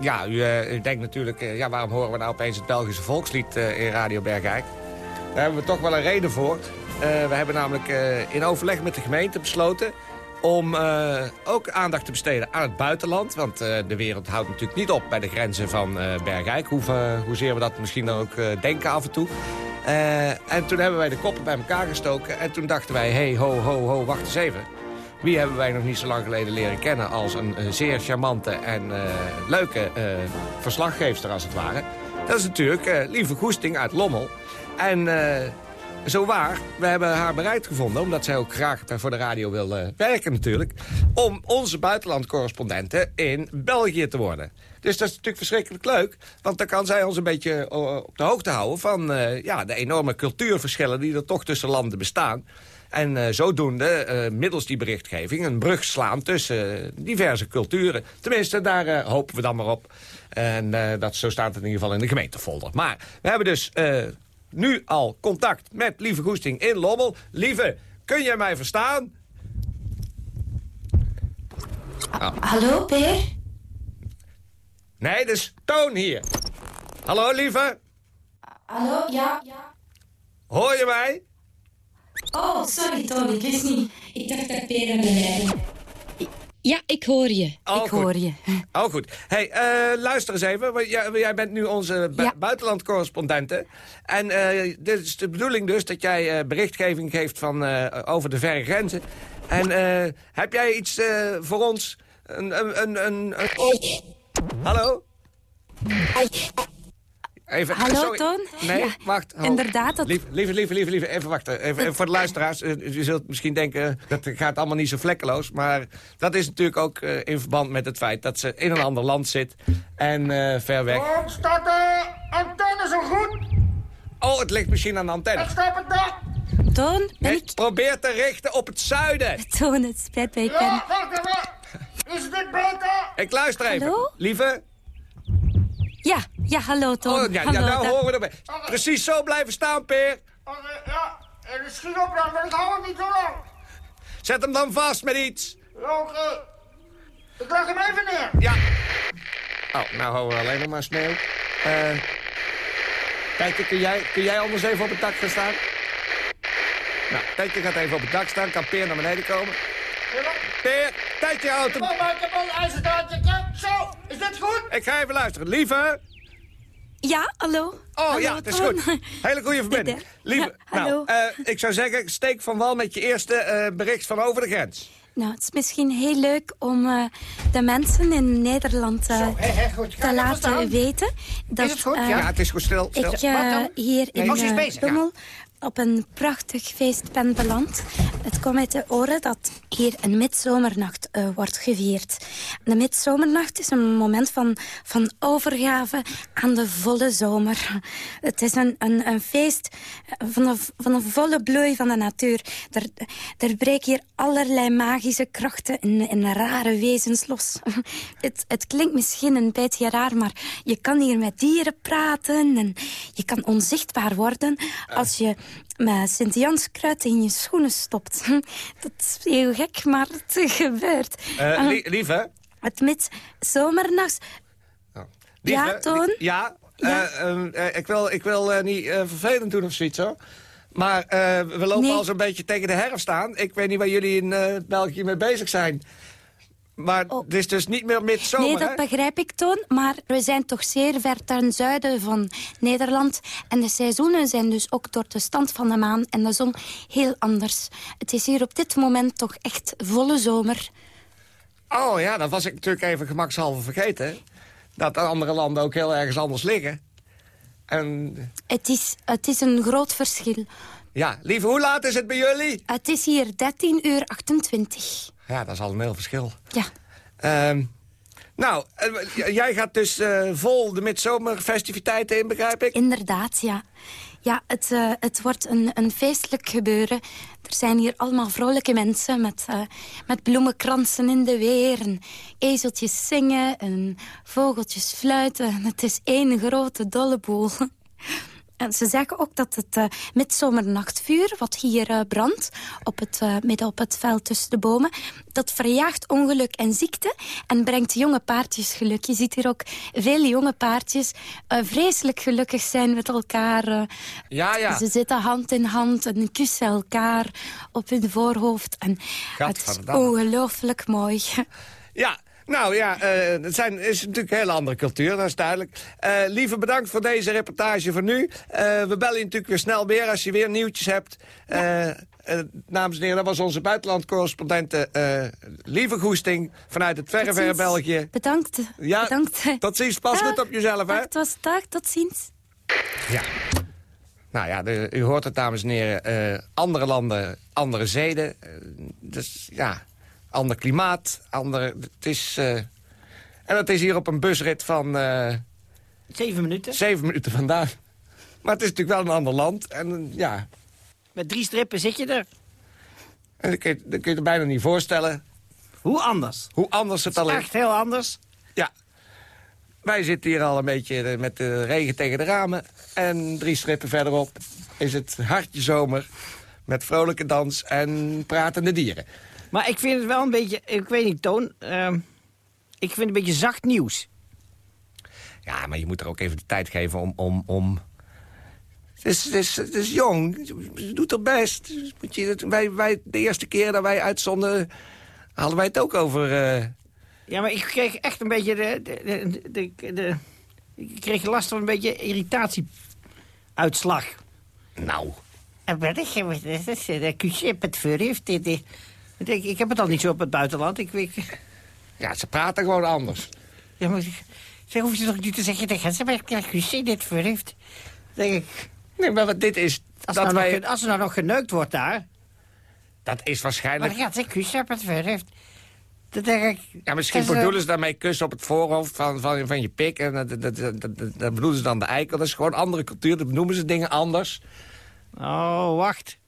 Ja, u, uh, u denkt natuurlijk, uh, ja, waarom horen we nou opeens het Belgische volkslied uh, in Radio Bergijk? Daar hebben we toch wel een reden voor. we hebben namelijk in overleg met de gemeente besloten om eh, ook aandacht te besteden aan het buitenland. Want eh, de wereld houdt natuurlijk niet op bij de grenzen van eh Bergijk. Hoe, eh, hoezeer we dat misschien dan ook eh, denken af en toe. Eh, en toen hebben wij de koppen bij elkaar gestoken. En toen dachten wij, hey, ho, ho, ho, wacht eens even. Wie hebben wij nog niet zo lang geleden leren kennen... als een, eh, zeer charmante en eh, leuke eh verslaggeefster, als het ware. Dat is natuurlijk eh, Lieve Goesting uit Lommel. En... zo waar, we hebben haar bereid gevonden... omdat zij ook graag voor de radio wil werken natuurlijk... om onze buitenlandcorrespondenten in België te worden. Dus dat is natuurlijk verschrikkelijk leuk. Want dan kan zij ons een beetje op de hoogte houden... van ja, de enorme cultuurverschillen die er toch tussen landen bestaan. En eh, zodoende, eh, middels die berichtgeving... een brug slaan tussen eh, diverse culturen. Tenminste, daar hopen we dan maar op. En dat, zo staat het in ieder geval in de gemeentefolder. Maar we hebben dus... nu al contact met Lieve Goesting in Lommel. Lieve, kun jij mij verstaan? Oh. Hallo, Peer? Nee, dus Toon hier. Hallo, Lieve. Hallo, ja? Hoor je mij? Oh, sorry, Toon, ik wist niet. Ik dacht dat Peer aan de. Ja, ik hoor je. Oh, ik goed. hoor je. Oh, goed. hey, eh, luister eens even. want Jij, jij bent nu onze bu buitenlandcorrespondente. En eh, dit is de bedoeling dus dat jij eh, berichtgeving geeft van, eh, over de verre grenzen. En eh, heb jij iets eh, voor ons? Een, een, een, een, een- Hallo? Even, Hallo, sorry. Toon? Nee, Ja, wacht. ho. inderdaad, dat- Lieve, lieve, lieve, lieve, lieve, even wachten. Even, even voor de luisteraars. Eh, Je zult misschien denken, dat gaat allemaal niet zo vlekkeloos. Maar dat is natuurlijk ook eh, in verband met het feit dat ze in een ander land zit. En eh, ver weg. Waarom staat de antenne zo goed? Oh, het ligt misschien aan de antenne. Ik snap het nog. Toon, ben Nee, ik... Probeer te richten op het zuiden. Toon, het spijt me, ik ben... Ja, wacht even. Is dit beter? Ik luister even. Hallo? Lieve? Ja, ja, hallo, Toon. Oh, ja, ja, hallo, nou da- horen we erbij. Precies zo blijven staan, Peer. Oké, ja. En schiet op dan, want ik hou het niet zo lang. Zet hem dan vast met iets. Ja, Oké. Ik leg hem even neer. Ja. Oh, nou houden we alleen nog maar sneeuw. Eh Tijdje, kun jij, kun jij anders even op het dak gaan staan? Nou, Tijdje gaat even op het dak staan. Kan Peer naar beneden komen? Peer, Tijdje houdt hem. Kom maar, ik heb ijzerdraadje. Kijk, Zo, is dit goed? Ik ga even luisteren. Lieve? Ja, hallo. Oh Hallo, ja, het is goed. Hele goede verbinding. Lieve, hallo. nou, eh, ik zou zeggen, steek van wal met je eerste eh, bericht van over de grens. Nou, het is misschien heel leuk om eh, de mensen in Nederland goed. Te laten weten dat Is het goed? eh, ja, het is goed stil. stil. ik Wat dan? hier in Nee, is eh, op een prachtig feest ben beland. Het komt uit de oren dat hier een midzomernacht eh, wordt gevierd. De midzomernacht is een moment van, van overgave aan de volle zomer. Het is een, een, een feest van de, van de volle bloei van de natuur. Er, er breken hier allerlei magische krachten in, in rare wezens los. Het, het klinkt misschien een beetje raar, maar je kan hier met dieren praten en je kan onzichtbaar worden als je met Sint-Janskruid in je schoenen stopt. Dat is heel gek, maar het gebeurt. Eh, li- lieve? het midzomernachts... Lieve, Ja, Toon? Ja, Ja? eh, ehm, eh, ik wil, ik wil niet vervelend doen of zoiets hoor. Maar we lopen Nee. al zo'n beetje tegen de herfst aan. Ik weet niet waar jullie in België mee bezig zijn. Maar het is dus niet meer midzomer, Oh. nee, dat hè? begrijp ik, Toon. Maar we zijn toch zeer ver ten zuiden van Nederland. En de seizoenen zijn dus ook door de stand van de maan en de zon heel anders. Het is hier op dit moment toch echt volle zomer. Oh ja, dat was ik natuurlijk even gemakshalve vergeten. Dat andere landen ook heel ergens anders liggen. En Het is, het is een groot verschil. ja, lieve, hoe laat is het bij jullie? Het is hier 13 uur 28. Ja, dat is al een heel verschil. Ja. Ehm, nou, eh, jij gaat dus eh, vol de midzomerfestiviteiten in, begrijp ik? Inderdaad, ja. Ja, het, eh, het wordt een, een feestelijk gebeuren. Er zijn hier allemaal vrolijke mensen met, eh, met bloemenkransen in de weer... en ezeltjes zingen en vogeltjes fluiten. Het is één grote dolle boel. En ze zeggen ook dat het uh, midzomernachtvuur, wat hier uh, brandt... Op het, uh, midden op het veld tussen de bomen... dat verjaagt ongeluk en ziekte en brengt jonge paardjes geluk. Je ziet hier ook veel jonge paardjes vreselijk gelukkig zijn met elkaar. ja, ja. Ze zitten hand in hand en kussen elkaar op hun voorhoofd. En het is ongelooflijk mooi. Ja, nou ja, uh, het zijn, is natuurlijk een hele andere cultuur, dat is duidelijk. Uh, lieve bedankt voor deze reportage voor nu. Uh, we bellen je natuurlijk weer snel weer als je weer nieuwtjes hebt. Ja. namens en heren, dat was onze buitenlandcorrespondente Lieve Goesting... vanuit het verre, verre België. Bedankt. Ja, Bedankt. tot ziens. Pas goed op jezelf, hè? Het was dag, tot ziens. Ja. Nou ja, de, u hoort het, dames en heren. andere landen, andere zeden. dus ja ander klimaat, ander... Het is, uh, en dat is hier op een busrit van... Uh, zeven minuten? Zeven minuten vandaan. Maar het is natuurlijk wel een ander land. En ja... Met drie strippen zit je er. En dat kun, je, dat kun je er bijna niet voorstellen. Hoe anders? Hoe anders het, het al is. echt heel anders. Ja. Wij zitten hier al een beetje met de regen tegen de ramen. En drie strippen verderop is het hartje zomer... met vrolijke dans en pratende dieren. Maar ik vind het wel een beetje, ik weet niet, Toon... Uh, ik vind het een beetje zacht nieuws. Ja, maar je moet er ook even de tijd geven om... om, om... Het, is, het, is, het is jong, ze doet er best. Moet je, wij, wij, de eerste keer dat wij uitzonden, hadden wij het ook over... Uh... Ja, maar ik kreeg echt een beetje de, de, de, de, de ik kreeg last van een beetje irritatieuitslag. Nou. En wat is de kusje het voor heeft dit... Ik, ik heb het al niet zo op het buitenland. Ik, ik... Ja, ze praten gewoon anders. Ja, maar ze hoef je toch niet te zeggen tegen ze, maar ik dit voor heeft. denk ik... Nee, maar wat dit is... Als, dat nou wij... nog, als er nou nog geneukt wordt daar... Dat is waarschijnlijk... Maar ja, ik heb het voor heeft. Dat denk ik... Ja, misschien bedoelen ze daarmee kus op het voorhoofd van, van, van je pik. En dat, dat, dat, dat, dat bedoelen ze dan de eikel. Dat is gewoon andere cultuur. Dat noemen ze dingen anders. Oh, wacht.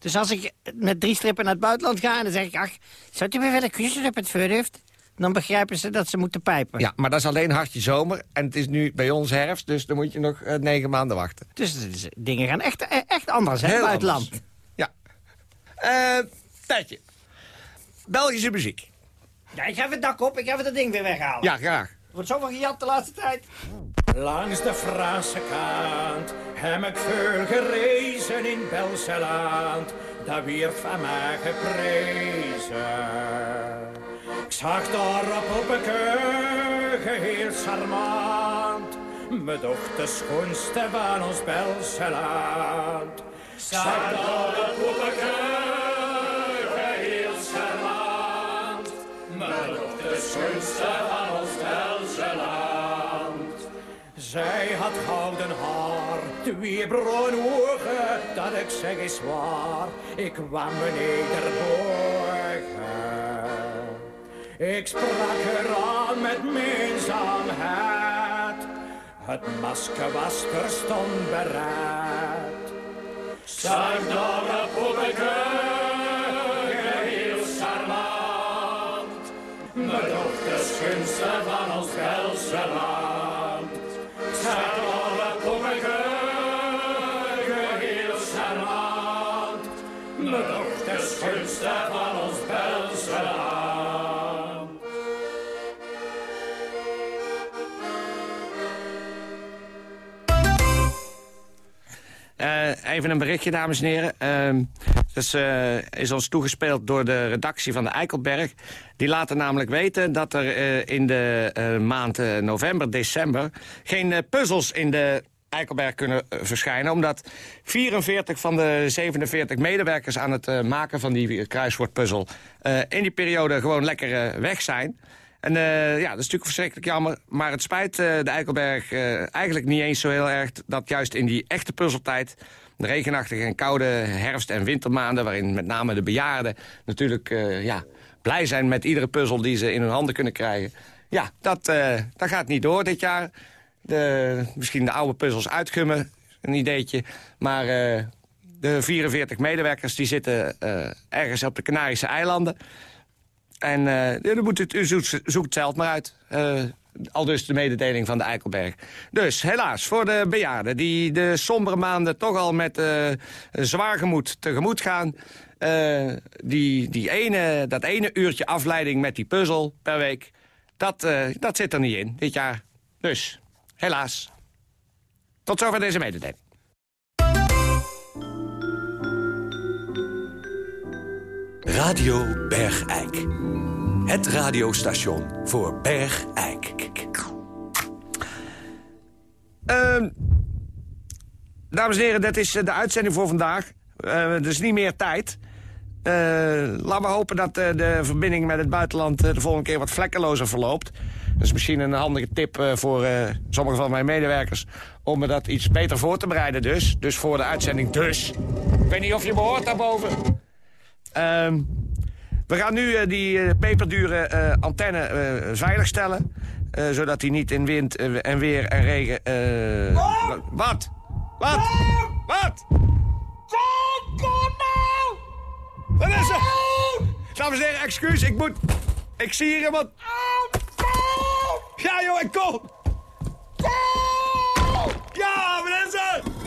Dus als ik met drie strippen naar het buitenland ga... en dan zeg ik, ach, zou u me willen kussen op het heeft? Dan begrijpen ze dat ze moeten pijpen. Ja, maar dat is alleen hartje zomer. En het is nu bij ons herfst, dus dan moet je nog uh, negen maanden wachten. Dus, dus dingen gaan echt, echt anders, hè, Heel buitenland. Anders. Ja. Uh, tijdje. Belgische muziek. Ja, ik ga even het dak op. Ik ga even dat ding weer weghalen. Ja, graag. Er wordt zoveel gejat de laatste tijd. Langs de Franse kant heb ik veel gerezen in Belseland. Dat werd van mij geprezen. Ik zag daar op een keuken heel charmant. Me docht de schoonste van ons Belseland. Zag daar op een keuken heel charmant. Me docht de schoonste van Zij had gouden haar, twee bruine ogen, dat ik zeg is waar. Ik kwam nederborgen. Ik sprak er aan met minzaamheid. Het masker was terstond bereid. Zag daar op poppeke, heel charmant. Me dochter schunste van ons Belse land. Zag daar op poppeke, Uh, even een berichtje, dames en heren. Uh, dat is, uh, is, ons toegespeeld door de redactie van de Eikelberg. Die laten namelijk weten dat er uh, in de maand november, december... geen puzzels in de Eikelberg kunnen verschijnen. Omdat 44 van de 47 medewerkers aan het maken van die kruiswoordpuzzel... in die periode gewoon lekker weg zijn... En uh, ja, dat is natuurlijk verschrikkelijk jammer. Maar het spijt uh, de Eikelberg uh, eigenlijk niet eens zo heel erg... dat juist in die echte puzzeltijd... de regenachtige en koude herfst- en wintermaanden... waarin met name de bejaarden natuurlijk ja, blij zijn met iedere puzzel... die ze in hun handen kunnen krijgen. Ja, dat, dat gaat niet door dit jaar. De, misschien de oude puzzels uitgummen, een ideetje. Maar de 44 medewerkers die zitten ergens op de Canarische eilanden... En uh, moet het, u zoekt, zoekt zelf maar uit. Uh, Al dus de mededeling van de Eikelberg. Dus helaas, voor de bejaarden die de sombere maanden toch al met eh, zwaar gemoed tegemoet gaan... die, die ene, dat ene uurtje afleiding met die puzzel per week... Dat, dat zit er niet in dit jaar. Dus, helaas. Tot zover deze mededeling. Radio Bergijk. Het radiostation voor Bergijk. Ehm, dames en heren, dat is eh, de uitzending voor vandaag. Eh er is niet meer tijd. Eh, laten we hopen dat de verbinding met het buitenland de volgende keer wat vlekkelozer verloopt. Dat is misschien een handige tip voor sommige van mijn medewerkers... om me dat iets beter voor te bereiden dus. Dus voor de uitzending dus. Ik weet niet of je me hoort daarboven. Um, we gaan nu eh, die eh, peperdure eh, antenne veiligstellen, zodat hij niet in wind en weer en regen... Wat? Wat? Wat? Kom! Wat? Kom nou! Wat is er? Dames en heren, excuus, ik moet... Ik zie hier iemand... Ja, joh, ik kom! Ja, wat is er?